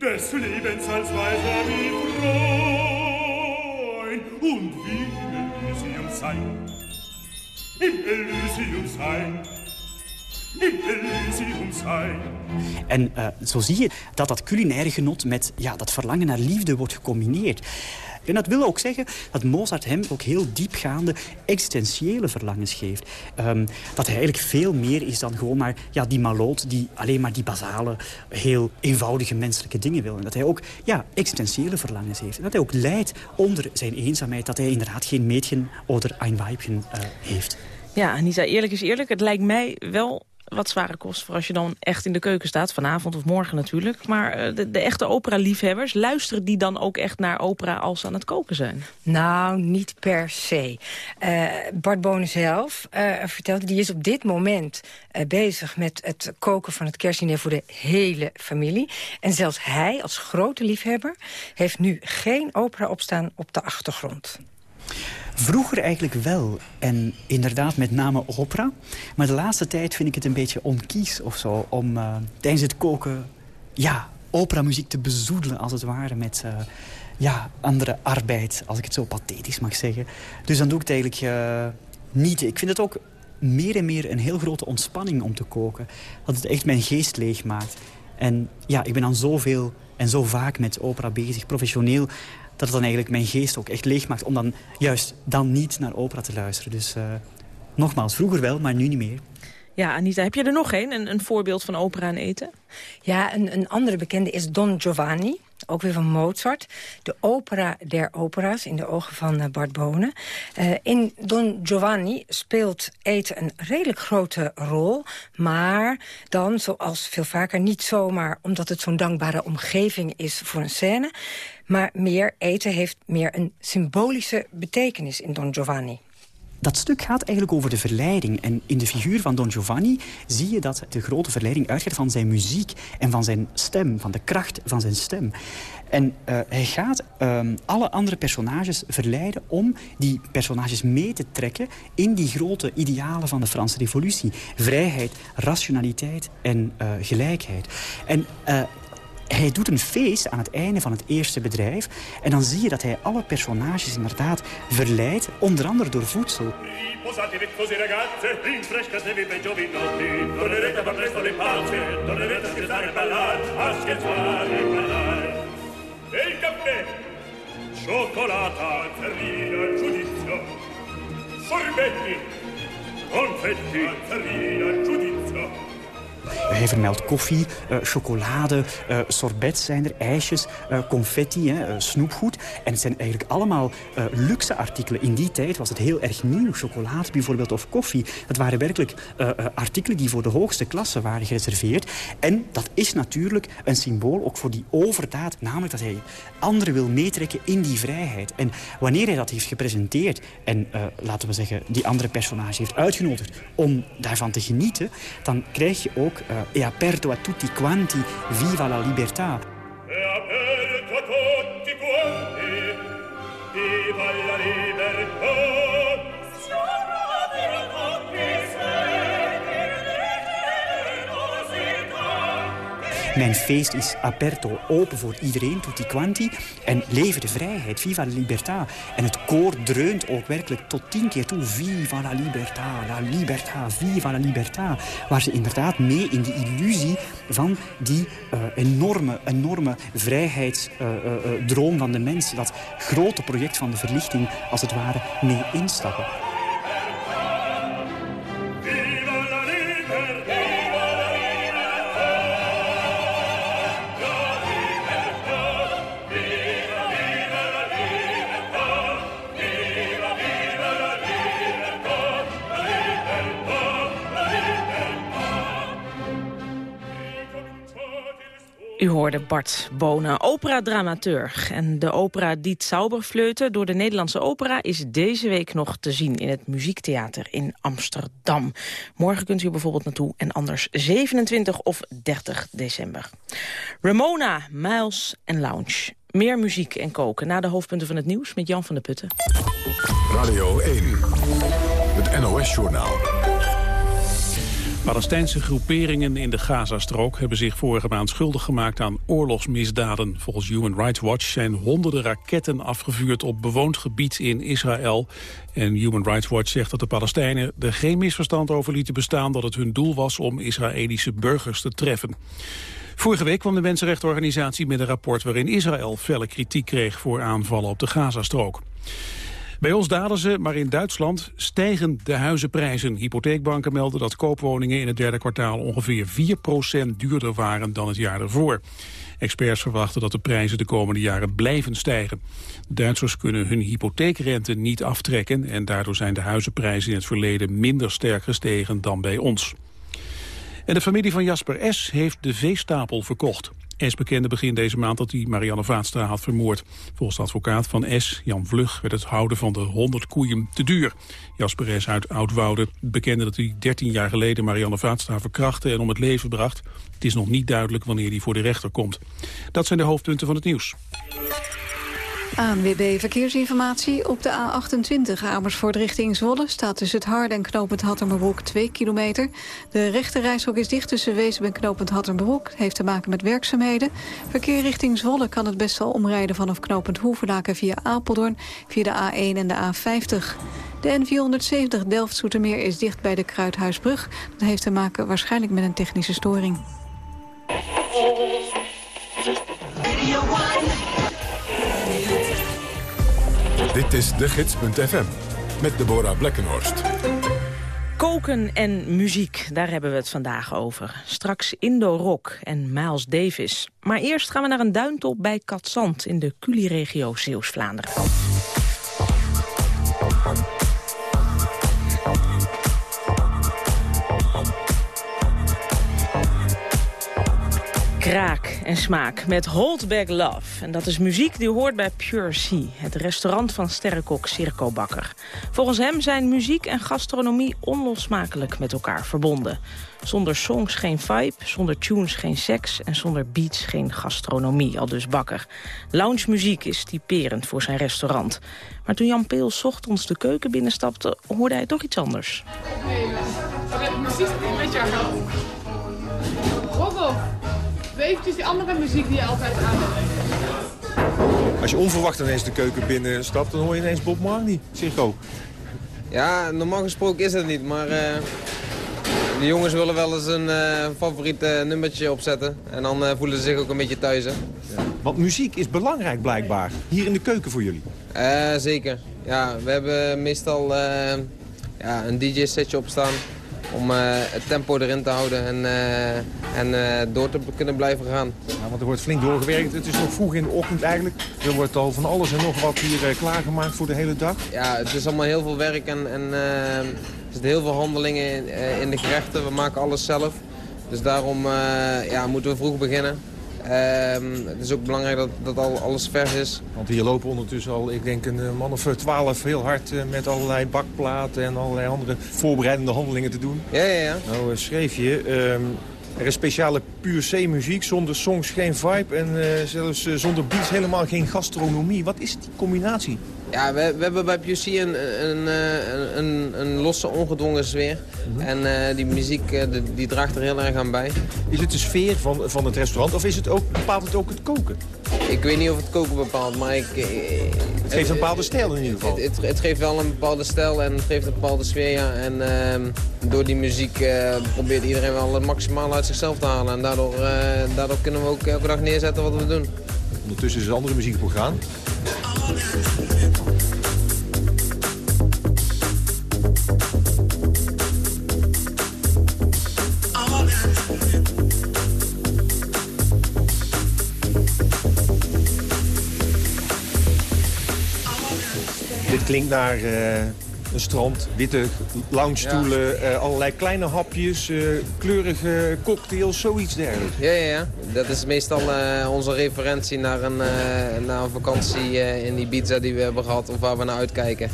Speaker 20: des Lebens als Weiser mich freuen und wie im Elysium sein. Im Elysium sein.
Speaker 19: En uh, zo zie je dat dat culinaire genot met ja, dat verlangen naar liefde wordt gecombineerd. En dat wil ook zeggen dat Mozart hem ook heel diepgaande existentiële verlangens geeft. Um, dat hij eigenlijk veel meer is dan gewoon maar ja, die maloot die alleen maar die basale, heel eenvoudige menselijke dingen wil. En dat hij ook ja, existentiële verlangens heeft. En dat hij ook lijdt onder zijn eenzaamheid. Dat hij inderdaad geen mädchen oder ein Weibchen uh, heeft.
Speaker 8: Ja, Anita, eerlijk is eerlijk. Het lijkt mij wel wat zware kost voor als je dan echt in de keuken staat. Vanavond of morgen natuurlijk. Maar de, de echte opera-liefhebbers, luisteren die dan ook echt naar opera als ze aan het koken zijn?
Speaker 18: Nou, niet per se. Uh, Bart Bonen zelf uh, vertelde, die is op dit moment bezig met het koken van het kerstdiner voor de hele familie. En zelfs hij, als grote liefhebber, heeft nu geen opera opstaan op de achtergrond.
Speaker 19: Vroeger eigenlijk wel. En inderdaad met name opera. Maar de laatste tijd vind ik het een beetje onkies of zo... om uh, tijdens het koken ja, operamuziek te bezoedelen, als het ware... met uh, ja, andere arbeid, als ik het zo pathetisch mag zeggen. Dus dan doe ik het eigenlijk uh, niet. Ik vind het ook meer en meer een heel grote ontspanning om te koken. Dat het echt mijn geest leeg maakt. En ja, ik ben dan zoveel en zo vaak met opera bezig, professioneel dat het dan eigenlijk mijn geest ook echt leeg maakt... om dan juist dan niet naar opera te luisteren. Dus uh, nogmaals, vroeger wel, maar nu niet meer.
Speaker 8: Ja, Anita, heb je er nog een, een, een voorbeeld van opera en eten?
Speaker 18: Ja, een, een andere bekende is Don Giovanni ook weer van Mozart. De opera der opera's in de ogen van uh, Bart Bonen. Uh, in Don Giovanni speelt eten een redelijk grote rol. Maar dan, zoals veel vaker, niet zomaar omdat het zo'n dankbare omgeving is voor een scène. Maar meer eten heeft meer een symbolische betekenis in Don Giovanni.
Speaker 19: Dat stuk gaat eigenlijk over de verleiding. En in de figuur van Don Giovanni zie je dat de grote verleiding uitgaat van zijn muziek en van zijn stem, van de kracht van zijn stem. En uh, hij gaat um, alle andere personages verleiden om die personages mee te trekken in die grote idealen van de Franse revolutie. Vrijheid, rationaliteit en uh, gelijkheid. En uh, hij doet een feest aan het einde van het eerste bedrijf. En dan zie je dat hij alle personages inderdaad verleidt, onder andere door voedsel.
Speaker 20: cioccolata, terrina, giudizio. Sorbetti, confetti, terrina, giudizio.
Speaker 19: Hij vermeldt koffie, uh, chocolade, uh, sorbets zijn er, ijsjes, uh, confetti, hè, snoepgoed. En het zijn eigenlijk allemaal luxe artikelen. In die tijd was het heel erg nieuw. Chocolade bijvoorbeeld of koffie. Dat waren werkelijk artikelen die voor de hoogste klasse waren gereserveerd. En dat is natuurlijk een symbool ook voor die overdaad. Namelijk dat hij anderen wil meetrekken in die vrijheid. En wanneer hij dat heeft gepresenteerd en, laten we zeggen, die andere personage heeft uitgenodigd om daarvan te genieten, dan krijg je ook uh, e aperto a tutti quanti, viva la libertà.
Speaker 20: E aperto a tutti quanti, viva la libertà.
Speaker 19: Mijn feest is aperto, open voor iedereen, tutti quanti. En leven de vrijheid, viva la libertà. En het koor dreunt ook werkelijk tot tien keer toe. Viva la libertà, la libertà, viva la libertà. Waar ze inderdaad mee in de illusie van die uh, enorme, enorme vrijheidsdroom uh, uh, van de mens. Dat grote project van de verlichting, als het ware, mee instappen.
Speaker 8: U hoorde Bart Bonen, operadramateur. En de opera Die Zauberfleute door de Nederlandse opera... is deze week nog te zien in het Muziektheater in Amsterdam. Morgen kunt u bijvoorbeeld naartoe en anders 27 of 30 december. Ramona, Miles en Lounge. Meer muziek en koken na de hoofdpunten van het nieuws met Jan van der Putten.
Speaker 1: Radio 1, het NOS-journaal.
Speaker 2: Palestijnse groeperingen in de Gazastrook hebben zich vorige maand schuldig gemaakt aan oorlogsmisdaden. Volgens Human Rights Watch zijn honderden raketten afgevuurd op bewoond gebied in Israël. En Human Rights Watch zegt dat de Palestijnen er geen misverstand over lieten bestaan dat het hun doel was om Israëlische burgers te treffen. Vorige week kwam de Mensenrechtenorganisatie met een rapport waarin Israël felle kritiek kreeg voor aanvallen op de Gazastrook. Bij ons dalen ze, maar in Duitsland stijgen de huizenprijzen. Hypotheekbanken melden dat koopwoningen in het derde kwartaal ongeveer 4% duurder waren dan het jaar ervoor. Experts verwachten dat de prijzen de komende jaren blijven stijgen. Duitsers kunnen hun hypotheekrente niet aftrekken en daardoor zijn de huizenprijzen in het verleden minder sterk gestegen dan bij ons. En de familie van Jasper S. heeft de veestapel verkocht. S bekende begin deze maand dat hij Marianne Vaatstra had vermoord. Volgens de advocaat van S, Jan Vlug, werd het houden van de 100 koeien te duur. Jasper S. uit Oudwoude bekende dat hij 13 jaar geleden Marianne Vaatstra verkrachtte en om het leven bracht. Het is nog niet duidelijk wanneer hij voor de rechter komt. Dat zijn de hoofdpunten van het nieuws.
Speaker 21: ANWB Verkeersinformatie. Op de A28 Amersfoort richting Zwolle staat tussen het Harde en knooppunt Hattermerbroek 2 kilometer. De rechte is dicht tussen Wezen en knooppunt Hattermerbroek. Heeft te maken met werkzaamheden. Verkeer richting Zwolle kan het best wel omrijden vanaf knooppunt Hoevenlaken via Apeldoorn, via de A1 en de A50. De N470 Delft-Soetermeer is dicht bij de Kruidhuisbrug. Dat heeft te maken waarschijnlijk met een technische storing.
Speaker 1: Dit is de gids.fm met Deborah Blekkenhorst.
Speaker 8: Koken en muziek, daar hebben we het vandaag over. Straks Indo-Rock en Miles Davis. Maar eerst gaan we naar een duintop bij Katzand in de Culi-regio Zeeuws-Vlaanderen. Kraak en smaak met Holdback Love. En dat is muziek die hoort bij Pure Sea, het restaurant van sterrenkok Circo Bakker. Volgens hem zijn muziek en gastronomie onlosmakelijk met elkaar verbonden. Zonder songs geen vibe, zonder tunes geen seks en zonder beats geen gastronomie, al dus Bakker. Lounge muziek is typerend voor zijn restaurant. Maar toen Jan Peel ochtends de keuken binnenstapte, hoorde hij toch iets anders.
Speaker 22: Nee, heb precies niet met jou. Eventjes die andere muziek die je altijd aan hebt.
Speaker 12: Als je onverwacht ineens de keuken binnenstapt, dan hoor je ineens Bob Marley, Circo.
Speaker 23: Ja, normaal gesproken is dat niet, maar uh, de jongens willen wel eens een uh, favoriet uh, nummertje opzetten. En dan voelen ze zich ook een beetje thuis. Hè.
Speaker 12: Ja. Want muziek is belangrijk blijkbaar, hier in de keuken voor jullie.
Speaker 23: zeker. Ja, we hebben meestal ja, een DJ-setje opstaan om uh, het tempo erin te houden en, uh, en uh, door te kunnen blijven gaan.
Speaker 12: Ja, want er wordt flink doorgewerkt. Het is nog vroeg in de ochtend eigenlijk. Er wordt al van alles en nog wat hier klaargemaakt voor de hele dag.
Speaker 23: Ja, het is allemaal heel veel werk en, en er zitten heel veel handelingen in, in, de gerechten. We maken alles zelf. Dus daarom ja, moeten we vroeg beginnen. Um, het is ook belangrijk dat, dat al alles vers is.
Speaker 12: Want hier lopen ondertussen al, ik denk, een man of twaalf heel hard met allerlei bakplaten en allerlei andere voorbereidende handelingen te doen.
Speaker 23: Ja, ja, ja.
Speaker 12: Nou schreef je, um, er is speciale puur C-muziek, zonder songs geen vibe en uh, zelfs uh, zonder beats helemaal geen gastronomie. Wat is die combinatie?
Speaker 23: Ja, we, we hebben bij PUC een, een, een, een, losse, ongedwongen sfeer. Mm -hmm. En uh, die muziek uh, die, draagt er heel erg aan bij.
Speaker 12: Is het de sfeer van, van het restaurant of is het ook, bepaalt het ook het koken?
Speaker 23: Ik weet niet of het koken bepaalt, maar ik...
Speaker 12: Het geeft een bepaalde stijl in ieder geval.
Speaker 23: Het, het, het, geeft wel een bepaalde stijl en het geeft een bepaalde sfeer, ja. En uh, door die muziek uh, probeert iedereen wel het maximaal uit zichzelf te halen. En daardoor, daardoor kunnen we ook elke dag neerzetten wat we doen.
Speaker 12: Ondertussen is er andere muziek op gaan. Klinkt naar uh, Een strand, witte loungestoelen, eh, allerlei kleine hapjes, eh, kleurige cocktails, zoiets dergelijks.
Speaker 23: Ja, ja, ja. Dat is meestal eh, onze referentie naar een, eh, naar een vakantie eh, in Ibiza die we hebben gehad of waar we naar uitkijken.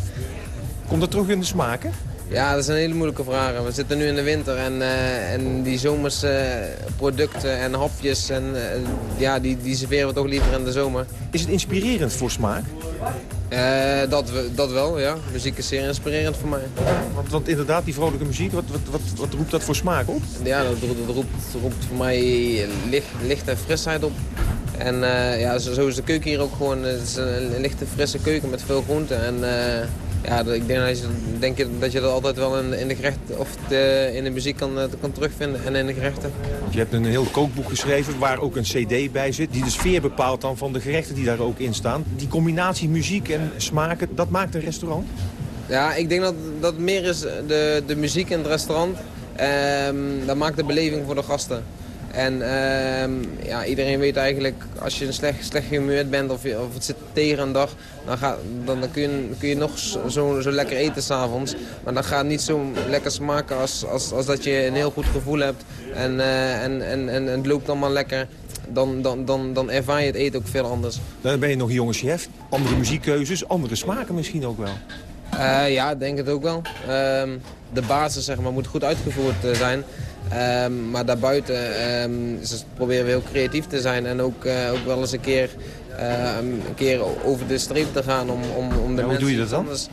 Speaker 12: Komt dat terug in de smaken?
Speaker 23: Ja, dat is een hele moeilijke vraag. We zitten nu in de winter en, eh, en die zomerse producten en hapjes, en, eh, ja, die, die serveren we toch liever in de zomer.
Speaker 12: Is het inspirerend voor smaak?
Speaker 23: Eh, dat, we- dat wel, ja. Muziek is zeer inspirerend voor mij.
Speaker 12: Want, want inderdaad, die vrolijke muziek, wat, wat, wat, wat roept dat voor smaak op?
Speaker 23: Ja, dat, roept- dat roept, roept voor mij licht, licht en frisheid op. En eh, ja, zo, zo is de keuken hier ook gewoon. Het is een lichte, frisse keuken met veel groenten. En eh, ja, ik denk, dat je, denk dat je dat altijd wel in, in de gerechten of de, in de muziek kan, eh, kan terugvinden en in de gerechten.
Speaker 12: Je hebt een heel kookboek geschreven waar ook een cd bij zit... die de sfeer bepaalt dan van de gerechten die daar ook in staan. Die combinatie muziek en smaken, dat maakt een restaurant?
Speaker 23: Ja, ik denk dat dat meer is de, de muziek in het restaurant. Ehm, dat maakt de beleving voor de gasten. En ehm, ja, iedereen weet eigenlijk, als je een slecht, slecht gehumeurd bent of, je, of het zit tegen een dag, dan, gaat, dan, dan kun, je, kun je nog zo, zo, lekker eten s'avonds. Maar dat gaat niet zo lekker smaken als, als, als dat je een heel goed gevoel hebt en, eh, en, en, en, het loopt allemaal lekker. Dan, dan, dan, dan ervaar je het eten ook veel anders.
Speaker 12: Dan ben je nog een jonge chef. Andere muziekkeuzes, andere smaken misschien ook wel.
Speaker 23: Eh, ja, ik denk het ook wel. Ehm, de basis zeg maar, moet goed uitgevoerd eh, zijn. Ehm, maar daarbuiten ehm, dus proberen we heel creatief te zijn. En ook, eh, ook wel eens een keer, eh, een keer over de streep te gaan om, om, om de
Speaker 12: Ja,
Speaker 23: mensen
Speaker 12: doe je dat dan?
Speaker 23: anders-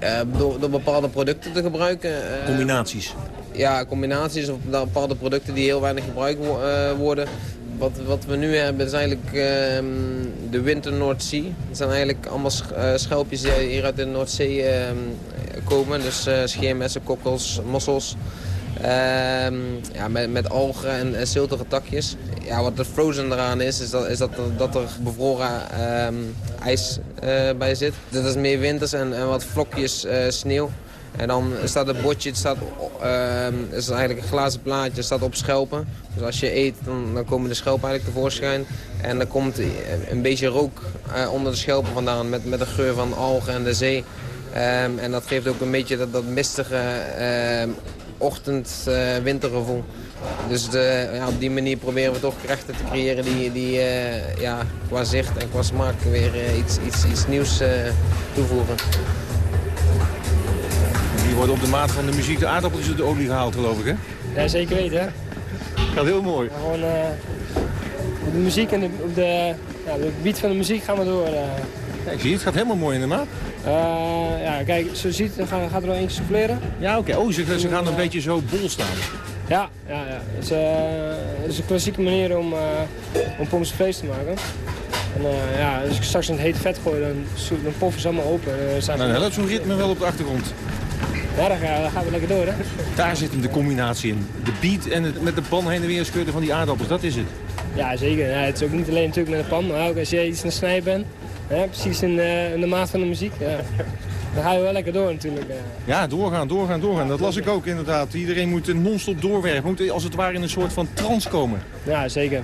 Speaker 23: eh, door, door bepaalde producten te gebruiken. eh,
Speaker 12: Combinaties.
Speaker 23: ja, combinaties of bepaalde producten die heel weinig gebruikt wo- worden. Wat, wat we nu hebben is eigenlijk ehm, de Winter North Sea. Dat zijn eigenlijk allemaal sch- schelpjes die hier uit de Noordzee ehm, komen. Dus scheermessen, kokkels, mossels. Ehm, ja, met, algen en, en ziltige takjes. Ja, wat er frozen eraan is, is dat, is dat, er, dat er bevroren ehm, ijs eh, bij zit. Dat is meer winters en, wat vlokjes eh, sneeuw. En dan staat het bordje, het staat, het is eigenlijk een glazen plaatje, staat op schelpen. Dus als je eet, dan, dan komen de schelpen eigenlijk tevoorschijn. En dan komt een beetje rook eh, onder de schelpen vandaan met, met de geur van algen en de zee. En dat geeft ook een beetje dat mistige ochtend-wintergevoel. dus de, ja, op die manier proberen we toch gerechten te creëren die, die eh, ja, qua zicht en qua smaak weer eh, iets, iets, iets nieuws eh, toevoegen.
Speaker 12: Die worden op de maat van de muziek de aardappeltjes uit de olie gehaald, geloof ik, hè?
Speaker 24: Ja, zeker weten. hè.
Speaker 12: Gaat heel mooi.
Speaker 24: Gewoon eh, op de muziek en de, op de, ja, het beat van de muziek gaan we door. eh.
Speaker 12: Ja, ik zie het, gaat helemaal mooi in de maat.
Speaker 24: Eh, ja, kijk, zo ziet het, gaat, gaat er wel eentje souffleren.
Speaker 12: Ja, oké. Oh, ze, ze gaan een beetje zo bol staan.
Speaker 24: Ja, ja, ja. Het is, eh, het is een klassieke manier om, uh, om pommes vlees te maken. En uh, ja, als ik straks in het hete vet gooi, dan, dan poffen ze allemaal open. En, uh,
Speaker 12: nou, dan helpt zo'n ritme wel op de achtergrond.
Speaker 24: Ja, dan, ga, dan gaan we lekker door, hè.
Speaker 12: Daar zit hem de combinatie in. De beat en het met de pan heen en weer schudden van die aardappels, dat is het.
Speaker 24: Ja, zeker. Ja, het is ook niet alleen natuurlijk met de pan, maar ook als je iets aan het snijden bent. Hè, precies in, uh, in, de maat van de muziek. Ja. Dan ga je wel lekker door natuurlijk. Ja,
Speaker 12: ja doorgaan, doorgaan, doorgaan. Dat las ik ook inderdaad. Iedereen moet non-stop doorwerken. Moet als het ware in een soort van trance komen.
Speaker 24: Ja, zeker.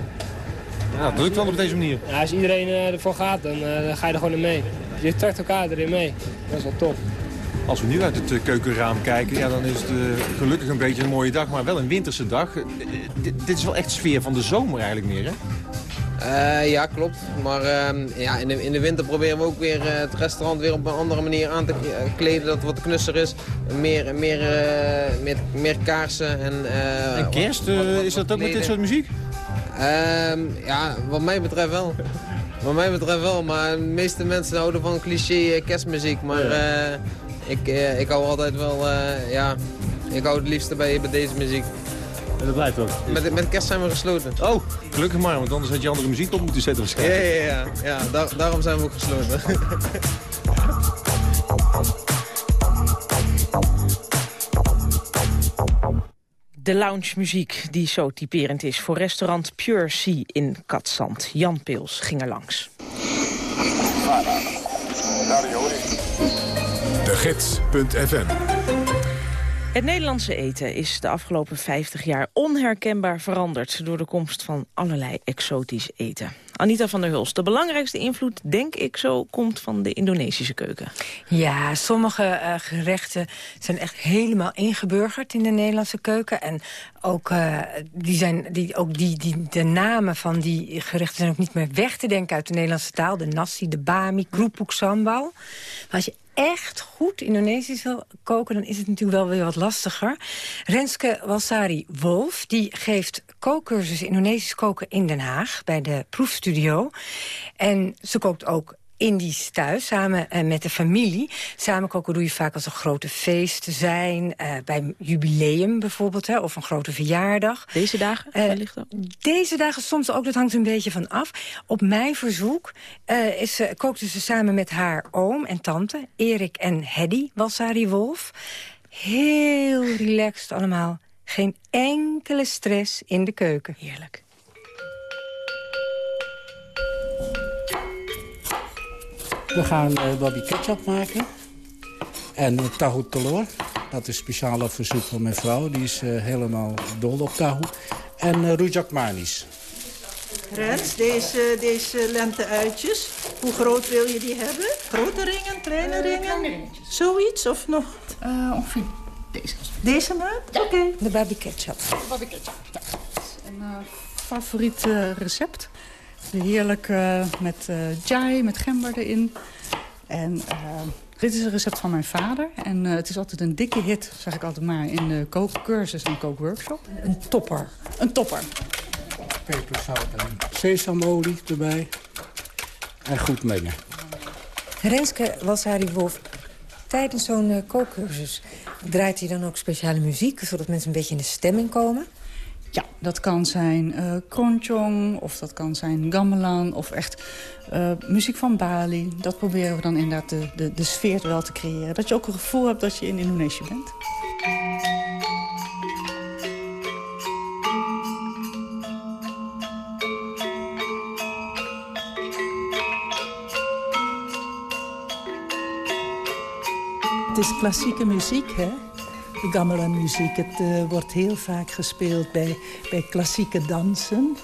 Speaker 12: Ja, dat lukt wel op deze manier.
Speaker 24: Ja, als iedereen uh, ervoor gaat, dan, uh, dan, ga je er gewoon in mee. Je trekt elkaar erin mee. Dat is wel top.
Speaker 12: Als we nu uit het keukenraam kijken, ja, dan is het gelukkig een beetje een mooie dag, maar wel een winterse dag. dit is wel echt sfeer van de zomer eigenlijk meer, hè?
Speaker 23: Uh, ja, klopt. Maar uh, ja, in, de, in de winter proberen we ook weer uh, het restaurant weer op een andere manier aan te kleden. Dat het wat knusser is. Meer, meer, meer, meer kaarsen. En,
Speaker 12: en kerst, wat, wat, is dat ook met dit soort muziek?
Speaker 23: Ehm, ja, wat mij betreft wel. Wat mij betreft wel, maar de meeste mensen houden van cliché kerstmuziek. Maar ik, ik hou altijd wel, ja, ik hou het liefste bij, bij deze muziek.
Speaker 12: En dat blijft ook.
Speaker 23: Met, met kerst zijn we gesloten.
Speaker 12: Oh, gelukkig maar, want anders had je andere muziek op moeten zetten waarschijnlijk.
Speaker 23: Ja, ja, ja. ja daar, daarom zijn we ook gesloten.
Speaker 8: De lounge-muziek die zo typerend is voor restaurant Pure Sea in Katzand. Jan Pils ging er langs.
Speaker 1: De Gids.fm
Speaker 8: het Nederlandse eten is de afgelopen 50 jaar onherkenbaar veranderd... door de komst van allerlei exotisch eten. Anita van der Hulst, de belangrijkste invloed, denk ik zo, komt van de Indonesische keuken.
Speaker 18: Ja, sommige uh, gerechten zijn echt helemaal ingeburgerd in de Nederlandse keuken. En ook, uh, die zijn, die, ook die, die, de namen van die gerechten zijn ook niet meer weg te denken uit de Nederlandse taal. De nasi, de bami, kroephoek sambal. Als je echt goed Indonesisch wil koken... dan is het natuurlijk wel weer wat lastiger. Renske Walsari Wolf die geeft kookcursus Indonesisch koken in Den Haag... bij de proefstudio. En ze kookt ook Indisch thuis, samen uh, met de familie. Samen koken doe je vaak als er grote feesten zijn. Uh, bij jubileum bijvoorbeeld, hè, of een grote verjaardag.
Speaker 8: Deze dagen? Uh, wellicht ook?
Speaker 18: Deze dagen soms ook, dat hangt een beetje van af. Op mijn verzoek is, kookte ze samen met haar oom en tante... Erik en Hedy Walsari Wolf. Heel relaxed allemaal. Geen enkele stress in de keuken.
Speaker 8: Heerlijk.
Speaker 25: We gaan uh, Bobby ketchup maken. En uh, tahu telur. Dat is speciaal op verzoek van mijn vrouw. Die is uh, helemaal dol op tahu. En uh, rujak manis.
Speaker 26: Rens, deze, deze lente-uitjes. Hoe groot wil je die hebben? Grote ringen, kleine ringen? Zoiets of nog?
Speaker 27: ongeveer deze.
Speaker 26: Deze maat? Ja. Oké. Okay.
Speaker 18: De Bobby ketchup.
Speaker 27: De Bobby ketchup, ja. Een favoriet recept. Heerlijk uh, met uh, jai, met gember erin. En uh, dit is een recept van mijn vader. En het is altijd een dikke hit, zeg ik altijd maar, in de kookcursus en kookworkshop.
Speaker 18: Een topper.
Speaker 27: Een topper.
Speaker 25: Peper, zout en sesamolie erbij. En goed mengen.
Speaker 18: Renske Walsari Wolf, tijdens zo'n kookcursus draait hij dan ook speciale muziek... zodat mensen een beetje in de stemming komen?
Speaker 27: Ja, dat kan zijn uh, kronjong of dat kan zijn gamelan of echt uh, muziek van Bali. Dat proberen we dan inderdaad de, de, de sfeer wel te creëren. Dat je ook een gevoel hebt dat je in Indonesië bent.
Speaker 28: Het is klassieke muziek, hè? Gamelan-muziek. Het uh, wordt heel vaak gespeeld bij, bij klassieke dansen.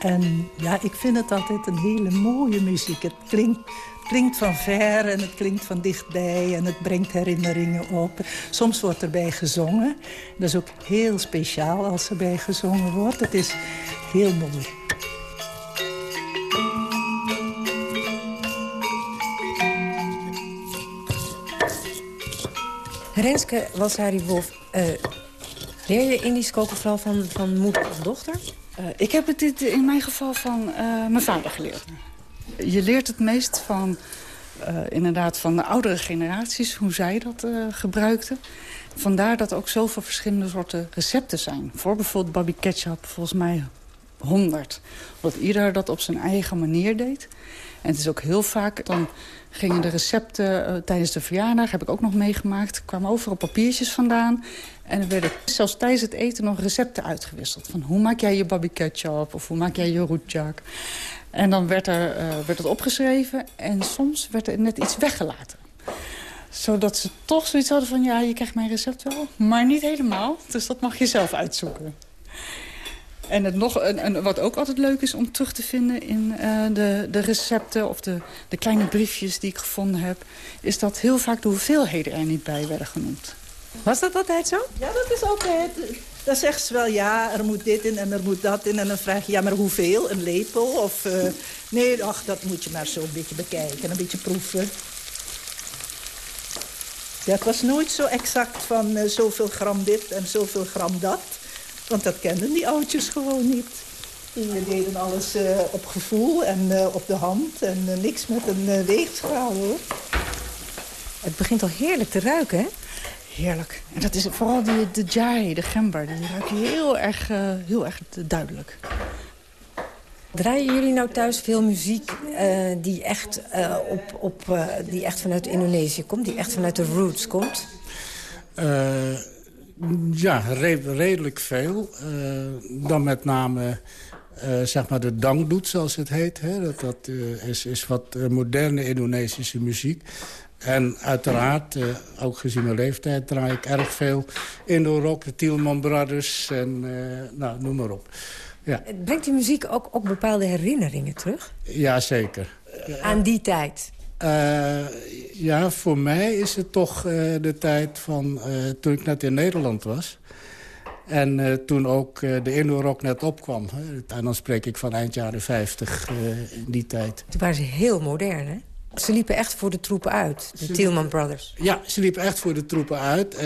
Speaker 28: En ja, ik vind het altijd een hele mooie muziek. Het klinkt, klinkt van ver en het klinkt van dichtbij en het brengt herinneringen op. Soms wordt erbij gezongen. Dat is ook heel speciaal als erbij gezongen wordt. Het is heel mooi.
Speaker 18: Renske Walsari Wolf, uh, leer je Indisch koken vooral van, van moeder of dochter?
Speaker 27: Uh, ik heb het dit in mijn geval van uh, mijn vader geleerd. Je leert het meest van, inderdaad van de oudere generaties, hoe zij dat gebruikten. Vandaar dat er ook zoveel verschillende soorten recepten zijn. Voor bijvoorbeeld Bobby Ketchup, volgens mij 100. Omdat ieder dat op zijn eigen manier deed. En het is ook heel vaak, dan gingen de recepten uh, tijdens de verjaardag, heb ik ook nog meegemaakt, kwamen overal papiertjes vandaan. En er werden zelfs tijdens het eten nog recepten uitgewisseld. Van hoe maak jij je bobby ketchup of hoe maak jij je rujak. En dan werd, er, uh, werd het opgeschreven en soms werd er net iets weggelaten zodat ze toch zoiets hadden van... ja, je krijgt mijn recept wel, maar niet helemaal. Dus dat mag je zelf uitzoeken. En het nog, en, en wat ook altijd leuk is om terug te vinden in uh, de, de recepten... of de, de kleine briefjes die ik gevonden heb... is dat heel vaak de hoeveelheden er niet bij werden genoemd.
Speaker 18: Was dat altijd zo?
Speaker 26: Ja, dat is altijd... Dan zegt ze wel, ja, er moet dit in en er moet dat in. En dan vraag je, ja, maar hoeveel? Een lepel? Of, uh, nee, ach, dat moet je maar zo een beetje bekijken. Een beetje proeven. Ja, het was nooit zo exact van uh, zoveel gram dit en zoveel gram dat. Want dat kenden die oudjes gewoon niet. Die deden alles uh, op gevoel en uh, op de hand. En uh, niks met een weegschaal, hoor.
Speaker 18: Het begint al heerlijk te ruiken, hè?
Speaker 27: Heerlijk. En dat is vooral die, de jai, de gember. Die ruik je heel erg, heel erg duidelijk.
Speaker 18: Draaien jullie nou thuis veel muziek uh, die, echt, uh, op, op, uh, die echt vanuit Indonesië komt? Die echt vanuit de roots komt?
Speaker 25: Ja, redelijk veel. dan met name zeg maar de dangdoet, zoals het heet. Hè? Dat, dat is, is wat moderne Indonesische muziek. En uiteraard, uh, ook gezien mijn leeftijd, draai ik erg veel Indo-rock, de Tielman Brothers en nou, noem maar op. Ja,
Speaker 18: Brengt die muziek ook, ook bepaalde herinneringen terug?
Speaker 25: ja zeker.
Speaker 18: Aan die tijd?
Speaker 25: Eh, ja, voor mij is het toch eh, de tijd van eh, toen ik net in Nederland was. En toen ook de Indo-rock net opkwam. Hè. En dan spreek ik van eind jaren 50 in die tijd.
Speaker 18: Toen waren ze heel modern, hè? Ze liepen echt voor de troepen uit, de Tielman Brothers.
Speaker 25: Ja, ze liepen echt voor de troepen uit.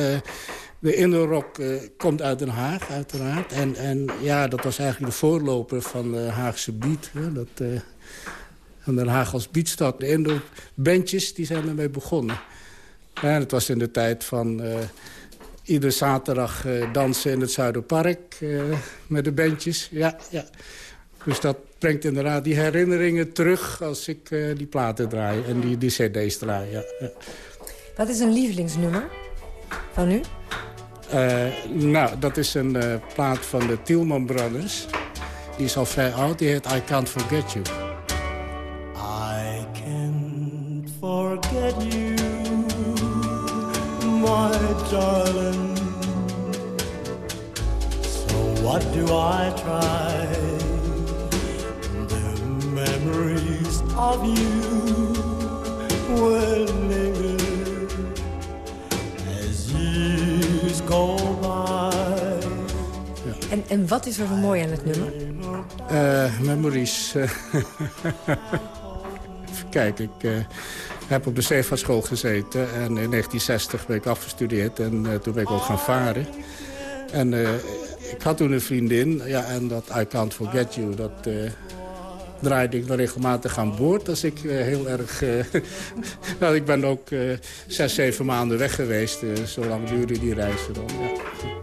Speaker 25: De Indo-rock komt uit Den Haag, uiteraard. En, en ja, dat was eigenlijk de voorloper van de Haagse beat. Hè. Dat, van Den Haag als beatstad. De Indo-bandjes, die zijn ermee begonnen. En het was in de tijd van... eh iedere zaterdag eh, dansen in het Zuiderpark eh, met de bandjes. Ja, ja. Dus dat brengt inderdaad die herinneringen terug als ik die platen draai en die, die cd's draai. Ja.
Speaker 18: Wat is een lievelingsnummer van u?
Speaker 25: Nou, dat is een plaat van de Tielman Brothers. Die is al vrij oud, die heet I Can't Forget You.
Speaker 17: Forget you, my darling. So what do I try? The memories of you will linger as years go by.
Speaker 18: En, en wat is er zo mooi aan het nummer?
Speaker 25: Eh, memories. kijken, ik eh, heb op de CEFA-school gezeten. En in 1960 ben ik afgestudeerd en eh, toen ben ik ook gaan varen. En eh, ik had toen een vriendin, ja, en dat I Can't Forget You, dat draaide ik dan regelmatig aan boord. Als ik heel erg... nou, ik ben ook zes, zeven maanden weg geweest. zo lang duurde die reizen dan. Ja.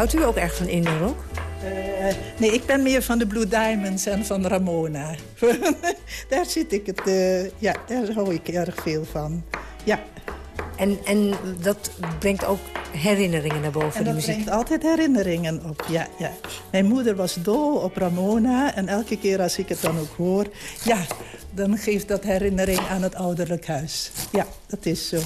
Speaker 18: Houdt u ook erg van Indo-rock?
Speaker 26: Eh, nee, ik ben meer van de Blue Diamonds en van Ramona. daar zit ik het, eh, ja, daar hou ik erg veel van. Ja.
Speaker 18: En, en dat brengt ook herinneringen naar boven,
Speaker 26: En dat
Speaker 18: muziek?
Speaker 26: brengt altijd herinneringen op, ja, ja. Mijn moeder was dol op Ramona. En elke keer als ik het dan ook hoor... ja, dan geeft dat herinnering aan het ouderlijk huis. Ja, dat is zo.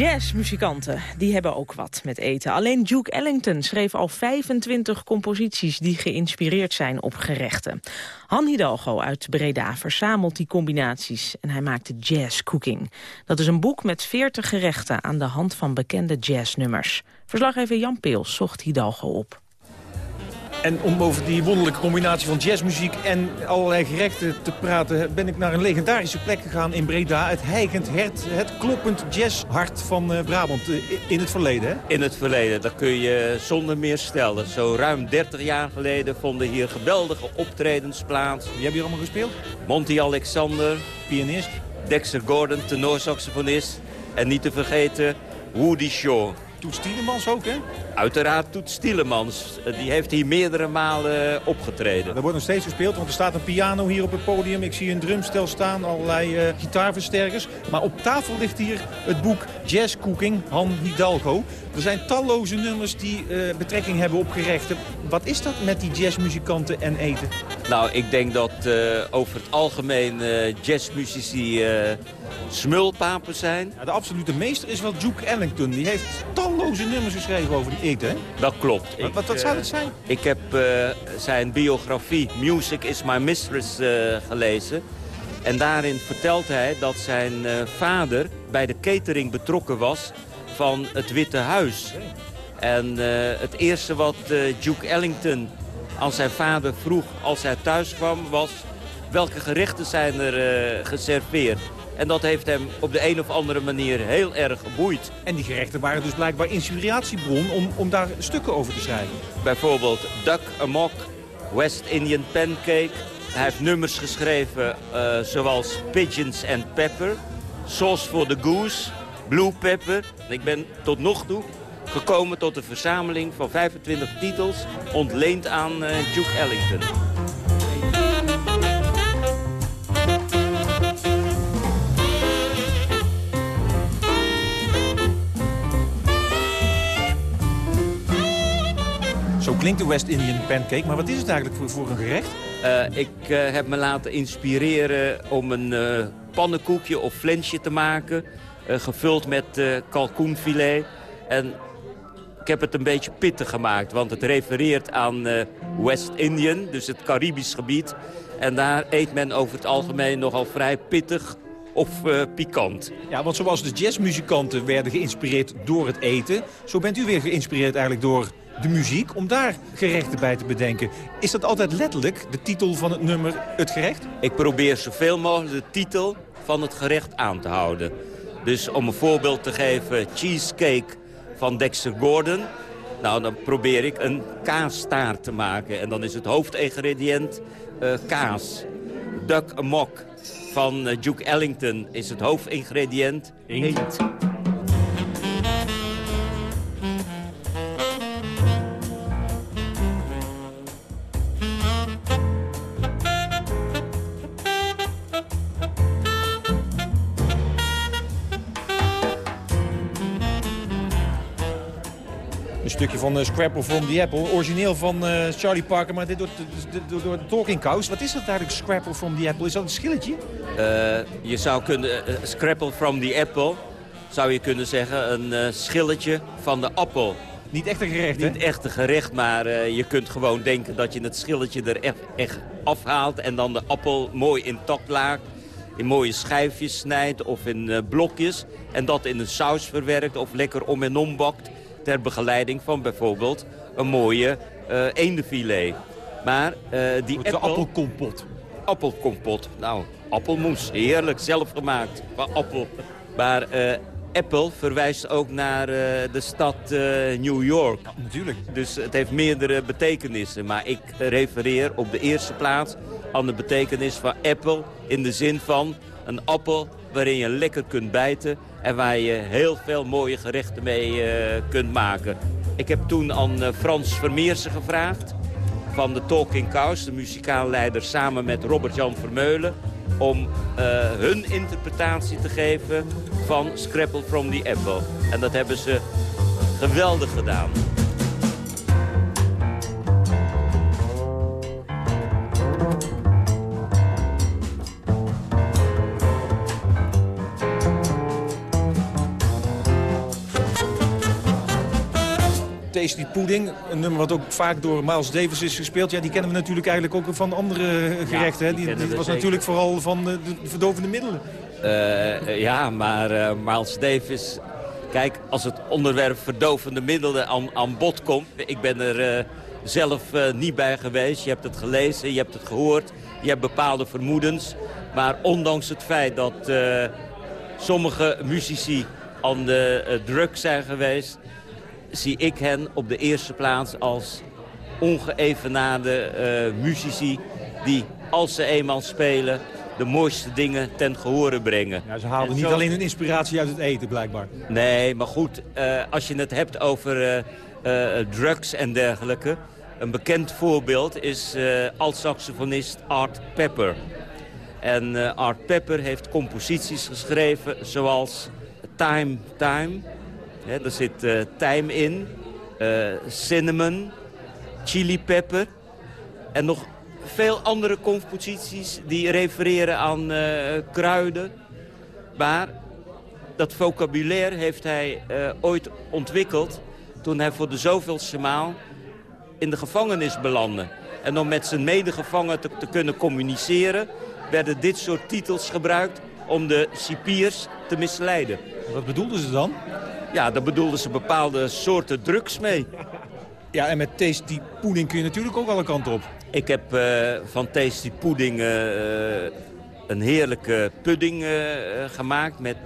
Speaker 8: Jazzmuzikanten, die hebben ook wat met eten. Alleen Duke Ellington schreef al 25 composities die geïnspireerd zijn op gerechten. Han Hidalgo uit Breda verzamelt die combinaties en hij maakte Jazz Cooking. Dat is een boek met 40 gerechten aan de hand van bekende jazznummers. Verslaggever Jan Peels zocht Hidalgo op.
Speaker 16: En om over die wonderlijke combinatie van jazzmuziek en allerlei gerechten te praten... ben ik naar een legendarische plek gegaan in Breda. Het heigend hert, het kloppend jazzhart van eh, Brabant. eh, in het verleden, hè?
Speaker 29: In het verleden, dat kun je zonder meer stellen. Zo ruim 30 jaar geleden vonden hier geweldige optredens plaats.
Speaker 16: Wie hebben hier allemaal gespeeld?
Speaker 29: Monty Alexander.
Speaker 16: Pianist.
Speaker 29: Dexter Gordon, tenorsaxofonist. En niet te vergeten Woody Shaw.
Speaker 16: Toets Tielemans ook, hè?
Speaker 29: Uiteraard Toet Stielemans. Eh, Die heeft hier meerdere malen opgetreden.
Speaker 16: Er wordt nog steeds gespeeld, want er staat een piano hier op het podium. Ik zie een drumstel staan, allerlei eh, gitaarversterkers. Maar op tafel ligt hier het boek Jazz Cooking, Han Hidalgo.
Speaker 12: Er zijn talloze nummers die eh, betrekking hebben op gerechten. Wat is dat met die jazzmuzikanten en eten?
Speaker 29: Nou, ik denk dat eh, over het algemeen eh, jazzmuzici smulpapen zijn.
Speaker 12: Ja, de absolute meester is wel Duke Ellington. Die heeft talloze nummers geschreven over die eten, hè?
Speaker 29: Dat klopt.
Speaker 12: Wat, wat, wat zou dat zijn?
Speaker 29: Ik heb zijn biografie Music is My Mistress gelezen. En daarin vertelt hij dat zijn vader bij de catering betrokken was van het Witte Huis. En eh, het eerste wat eh, Duke Ellington aan zijn vader vroeg als hij thuis kwam was... welke gerechten zijn er eh, geserveerd? En dat heeft hem op de een of andere manier heel erg geboeid.
Speaker 12: En die gerechten waren dus blijkbaar inspiratiebron om, om daar stukken over te schrijven.
Speaker 29: Bijvoorbeeld Duck Amok, West Indian Pancake. Hij heeft nummers geschreven zoals Pigeons and Pepper, Sauce for the Goose, Blue Pepper. Ik ben tot nog toe gekomen tot een verzameling van 25 titels ontleend aan eh, Duke Ellington.
Speaker 12: Zo klinkt de West Indian pancake, maar wat is het eigenlijk voor, een gerecht?
Speaker 29: Eh, ik eh, heb me laten inspireren om een pannenkoekje of flensje te maken. Eh, gevuld met eh, kalkoenfilet. En ik heb het een beetje pittig gemaakt. Want het refereert aan eh, West Indian, dus het Caribisch gebied. En daar eet men over het algemeen nogal vrij pittig of eh, pikant.
Speaker 12: Ja, want zoals de jazzmuzikanten werden geïnspireerd door het eten... zo bent u weer geïnspireerd eigenlijk door de muziek om daar gerechten bij te bedenken. Is dat altijd letterlijk de titel van het nummer Het Gerecht?
Speaker 29: Ik probeer zoveel mogelijk de titel van het gerecht aan te houden. Dus om een voorbeeld te geven, cheesecake van Dexter Gordon. Nou, dan probeer ik een kaastaart te maken. En dan is het hoofdingrediënt eh, kaas. Duck amok van eh, Duke Ellington is het hoofdingrediënt eend.
Speaker 12: Van eh, Scrapple from the Apple. Origineel van eh, Charlie Parker, maar dit door, door, door de Talking Cows. Wat is dat eigenlijk, Scrapple from the Apple? Is dat een schilletje?
Speaker 29: Eh, je zou kunnen, scrapple from the apple, zou je kunnen zeggen, een schilletje van de appel.
Speaker 12: Niet echt een gerecht, hè?
Speaker 29: Niet echt een gerecht, maar je kunt gewoon denken dat je het schilletje er echt, echt afhaalt... en dan de appel mooi intact laat, in mooie schijfjes snijdt of in blokjes... en dat in een saus verwerkt of lekker om en om bakt... ter begeleiding van bijvoorbeeld een mooie eh eendenfilet. Maar eh, die
Speaker 12: De appelkompot.
Speaker 29: Appelkompot. Nou, appelmoes. Heerlijk, zelf gemaakt. Van appel. Maar eh, Apple verwijst ook naar de stad New York.
Speaker 12: natuurlijk.
Speaker 29: Dus het heeft meerdere betekenissen. Maar ik refereer op de eerste plaats aan de betekenis van Apple... in de zin van een appel waarin je lekker kunt bijten... en waar je heel veel mooie gerechten mee eh, kunt maken. Ik heb toen aan eh, Frans Vermeersen gevraagd van de Talking Cows, de muzikaalleider, samen met Robert-Jan Vermeulen... om eh, hun interpretatie te geven van Scrapple from the Apple. En dat hebben ze geweldig gedaan.
Speaker 12: Tasty Pudding, een nummer wat ook vaak door Miles Davis is gespeeld. Ja, die kennen we natuurlijk eigenlijk ook van andere gerechten. hè? Die, die was
Speaker 29: zeker.
Speaker 12: natuurlijk vooral van de, de verdovende middelen.
Speaker 29: Eh, ja, maar eh, Miles Davis... Kijk, als het onderwerp verdovende middelen aan, aan bod komt... ik ben er eh, zelf eh, niet bij geweest. Je hebt het gelezen, je hebt het gehoord. Je hebt bepaalde vermoedens. Maar ondanks het feit dat eh, sommige muzici aan de eh, drugs zijn geweest... zie ik hen op de eerste plaats als ongeëvenaarde eh muzici... die, als ze eenmaal spelen, de mooiste dingen ten gehore brengen.
Speaker 12: Ja, ze haalden
Speaker 29: En
Speaker 12: niet alleen hun inspiratie uit het eten, blijkbaar.
Speaker 29: Nee, maar goed, eh, als je het hebt over eh, drugs en dergelijke... een bekend voorbeeld is alt-saxofonist Art Pepper. En Art Pepper heeft composities geschreven zoals Time, Time... Er zit uh, tijm in, uh, cinnamon, chili pepper en nog veel andere composities die refereren aan uh, kruiden. Maar dat vocabulaire heeft hij ooit ontwikkeld toen hij voor de zoveelste maal in de gevangenis belandde. En om met zijn medegevangenen te, te kunnen communiceren... werden dit soort titels gebruikt om de cipiers te misleiden.
Speaker 12: Wat bedoelden ze dan?
Speaker 29: Ja, daar bedoelden ze bepaalde soorten drugs mee.
Speaker 12: Ja, en met tasty pudding kun je natuurlijk ook alle kanten op.
Speaker 29: Ik heb uh, van tasty pudding uh, een heerlijke pudding uh, gemaakt met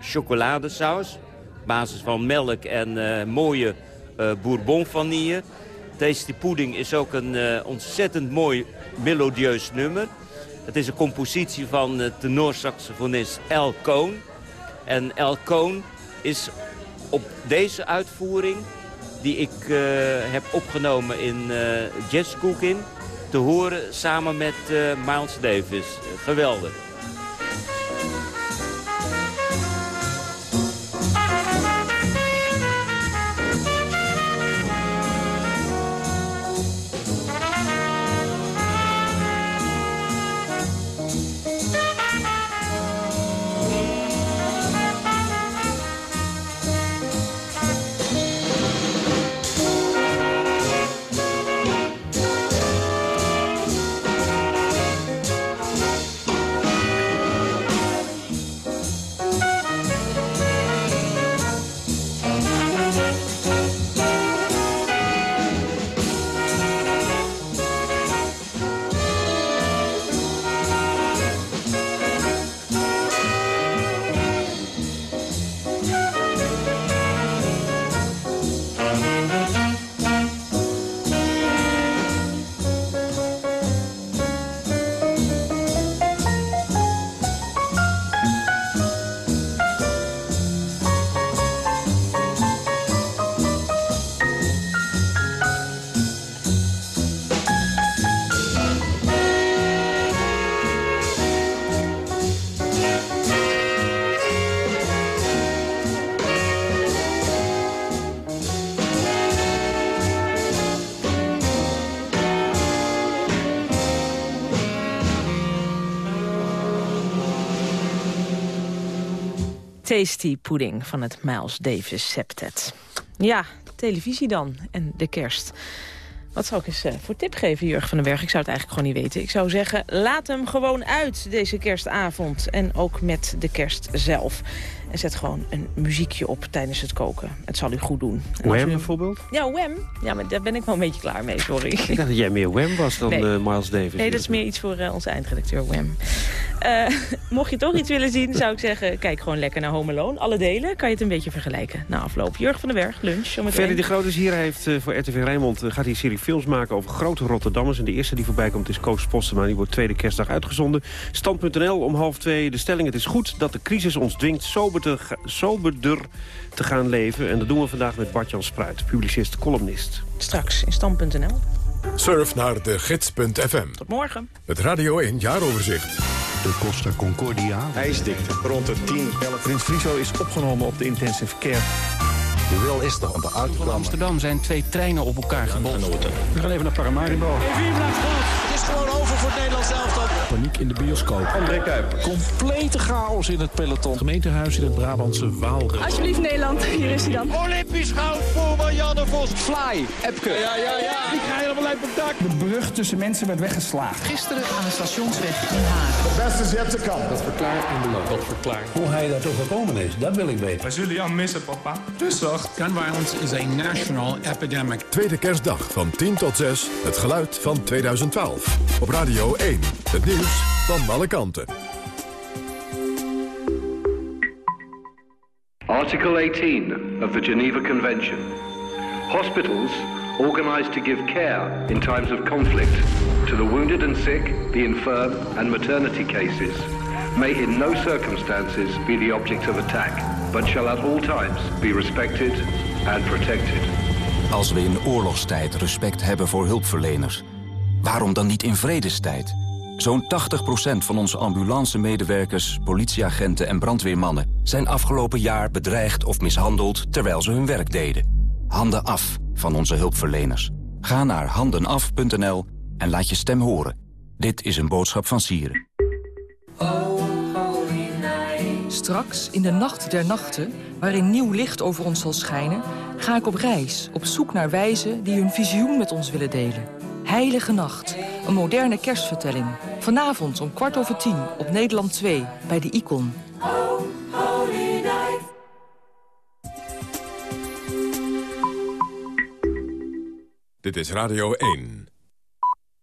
Speaker 29: chocoladesaus. basis van melk en mooie bourbon vanille. Tasty Pudding is ook een ontzettend mooi melodieus nummer. Het is een compositie van tenorsaxofonist El Cohn. En El Cohn is op deze uitvoering, die ik uh, heb opgenomen in Jazz Cooking... te horen samen met Miles Davis. geweldig.
Speaker 8: Tasty Pudding van het Miles Davis Septet. Ja, televisie dan en de kerst. Wat zou ik eens uh, voor tip geven, Jurgen van den Berg? Ik zou het eigenlijk gewoon niet weten. Ik zou zeggen, laat hem gewoon uit deze kerstavond. En ook met de kerst zelf. En zet gewoon een muziekje op tijdens het koken. Het zal u goed doen.
Speaker 30: Wham u... bijvoorbeeld?
Speaker 8: Ja, Wham. Ja, maar daar ben ik wel een beetje klaar mee, sorry.
Speaker 30: Ik dacht dat jij meer Wham was dan nee. uh, Miles Davis.
Speaker 8: Nee, dat is meer iets voor uh, onze eindredacteur Wham. Uh, mocht je toch iets willen zien, zou ik zeggen... kijk gewoon lekker naar Home Alone. Alle delen kan je het een beetje vergelijken. Na afloop. Jurgen van den Berg, lunch.
Speaker 30: Ferry de Groot is hier. Hij heeft voor RTV Rijnmond gaat hij een serie films maken over grote Rotterdammers. En de eerste die voorbij komt is Koos Postema. Die wordt tweede kerstdag uitgezonden. Stand.nl om half twee. De stelling, het is goed dat de crisis ons dwingt sober te, soberder te gaan leven. En dat doen we vandaag met Bart-Jan Spruit, publicist, columnist.
Speaker 8: Straks in Stand.nl.
Speaker 1: Surf naar de gids.fm.
Speaker 8: Tot morgen.
Speaker 1: Het Radio 1 jaaroverzicht.
Speaker 31: De Costa Concordia.
Speaker 32: IJsdikte rond de 10, 11.
Speaker 33: Prins Friso is opgenomen op de intensive care.
Speaker 32: De wil is er om eruit te
Speaker 33: In Amsterdam zijn twee treinen op elkaar gebonden.
Speaker 32: We gaan even naar Paramaribo.
Speaker 34: Het is gewoon over voor het Nederlands elftal.
Speaker 33: Paniek in de bioscoop.
Speaker 32: André Kuiper.
Speaker 33: Complete chaos in het peloton. Gemeentehuis in het Brabantse Waalre.
Speaker 35: Alsjeblieft Nederland, hier is hij dan.
Speaker 34: Olympisch goud voor Marianne Vos.
Speaker 33: Fly, Epke.
Speaker 34: Ja, ja, ja.
Speaker 33: Ik ga helemaal uit mijn dak.
Speaker 34: De brug tussen mensen werd weggeslagen.
Speaker 35: Gisteren aan de stationsweg in Haag.
Speaker 32: The best is yet to come.
Speaker 33: Dat verklaart in beloon. Dat verklaart.
Speaker 31: Hoe hij daar toch gekomen is, dat wil ik weten.
Speaker 32: Wij zullen jou missen, papa. Dus wacht.
Speaker 33: Gun violence is a national epidemic.
Speaker 1: Tweede kerstdag van 10 tot 6. Het geluid van 2012. Op Radio 1. Het nieuws van alle kanten.
Speaker 36: Article 18 of the Geneva Convention. Hospitals organized to give care in times of conflict to the wounded and sick, the infirm and maternity cases may in no circumstances be the object of attack, but shall at all times be respected and protected.
Speaker 37: Als we in oorlogstijd respect hebben voor hulpverleners, waarom dan niet in vredestijd?
Speaker 38: Zo'n 80% van onze ambulance-medewerkers, politieagenten en brandweermannen... zijn afgelopen jaar bedreigd of mishandeld terwijl ze hun werk deden. Handen af van onze hulpverleners. Ga naar handenaf.nl en laat je stem horen. Dit is een boodschap van Sieren.
Speaker 39: Straks, in de nacht der nachten, waarin nieuw licht over ons zal schijnen... ga ik op reis, op zoek naar wijzen die hun visioen met ons willen delen. Heilige Nacht, een moderne kerstvertelling. Vanavond om kwart over tien op Nederland 2, bij de Icon.
Speaker 1: Dit is Radio 1.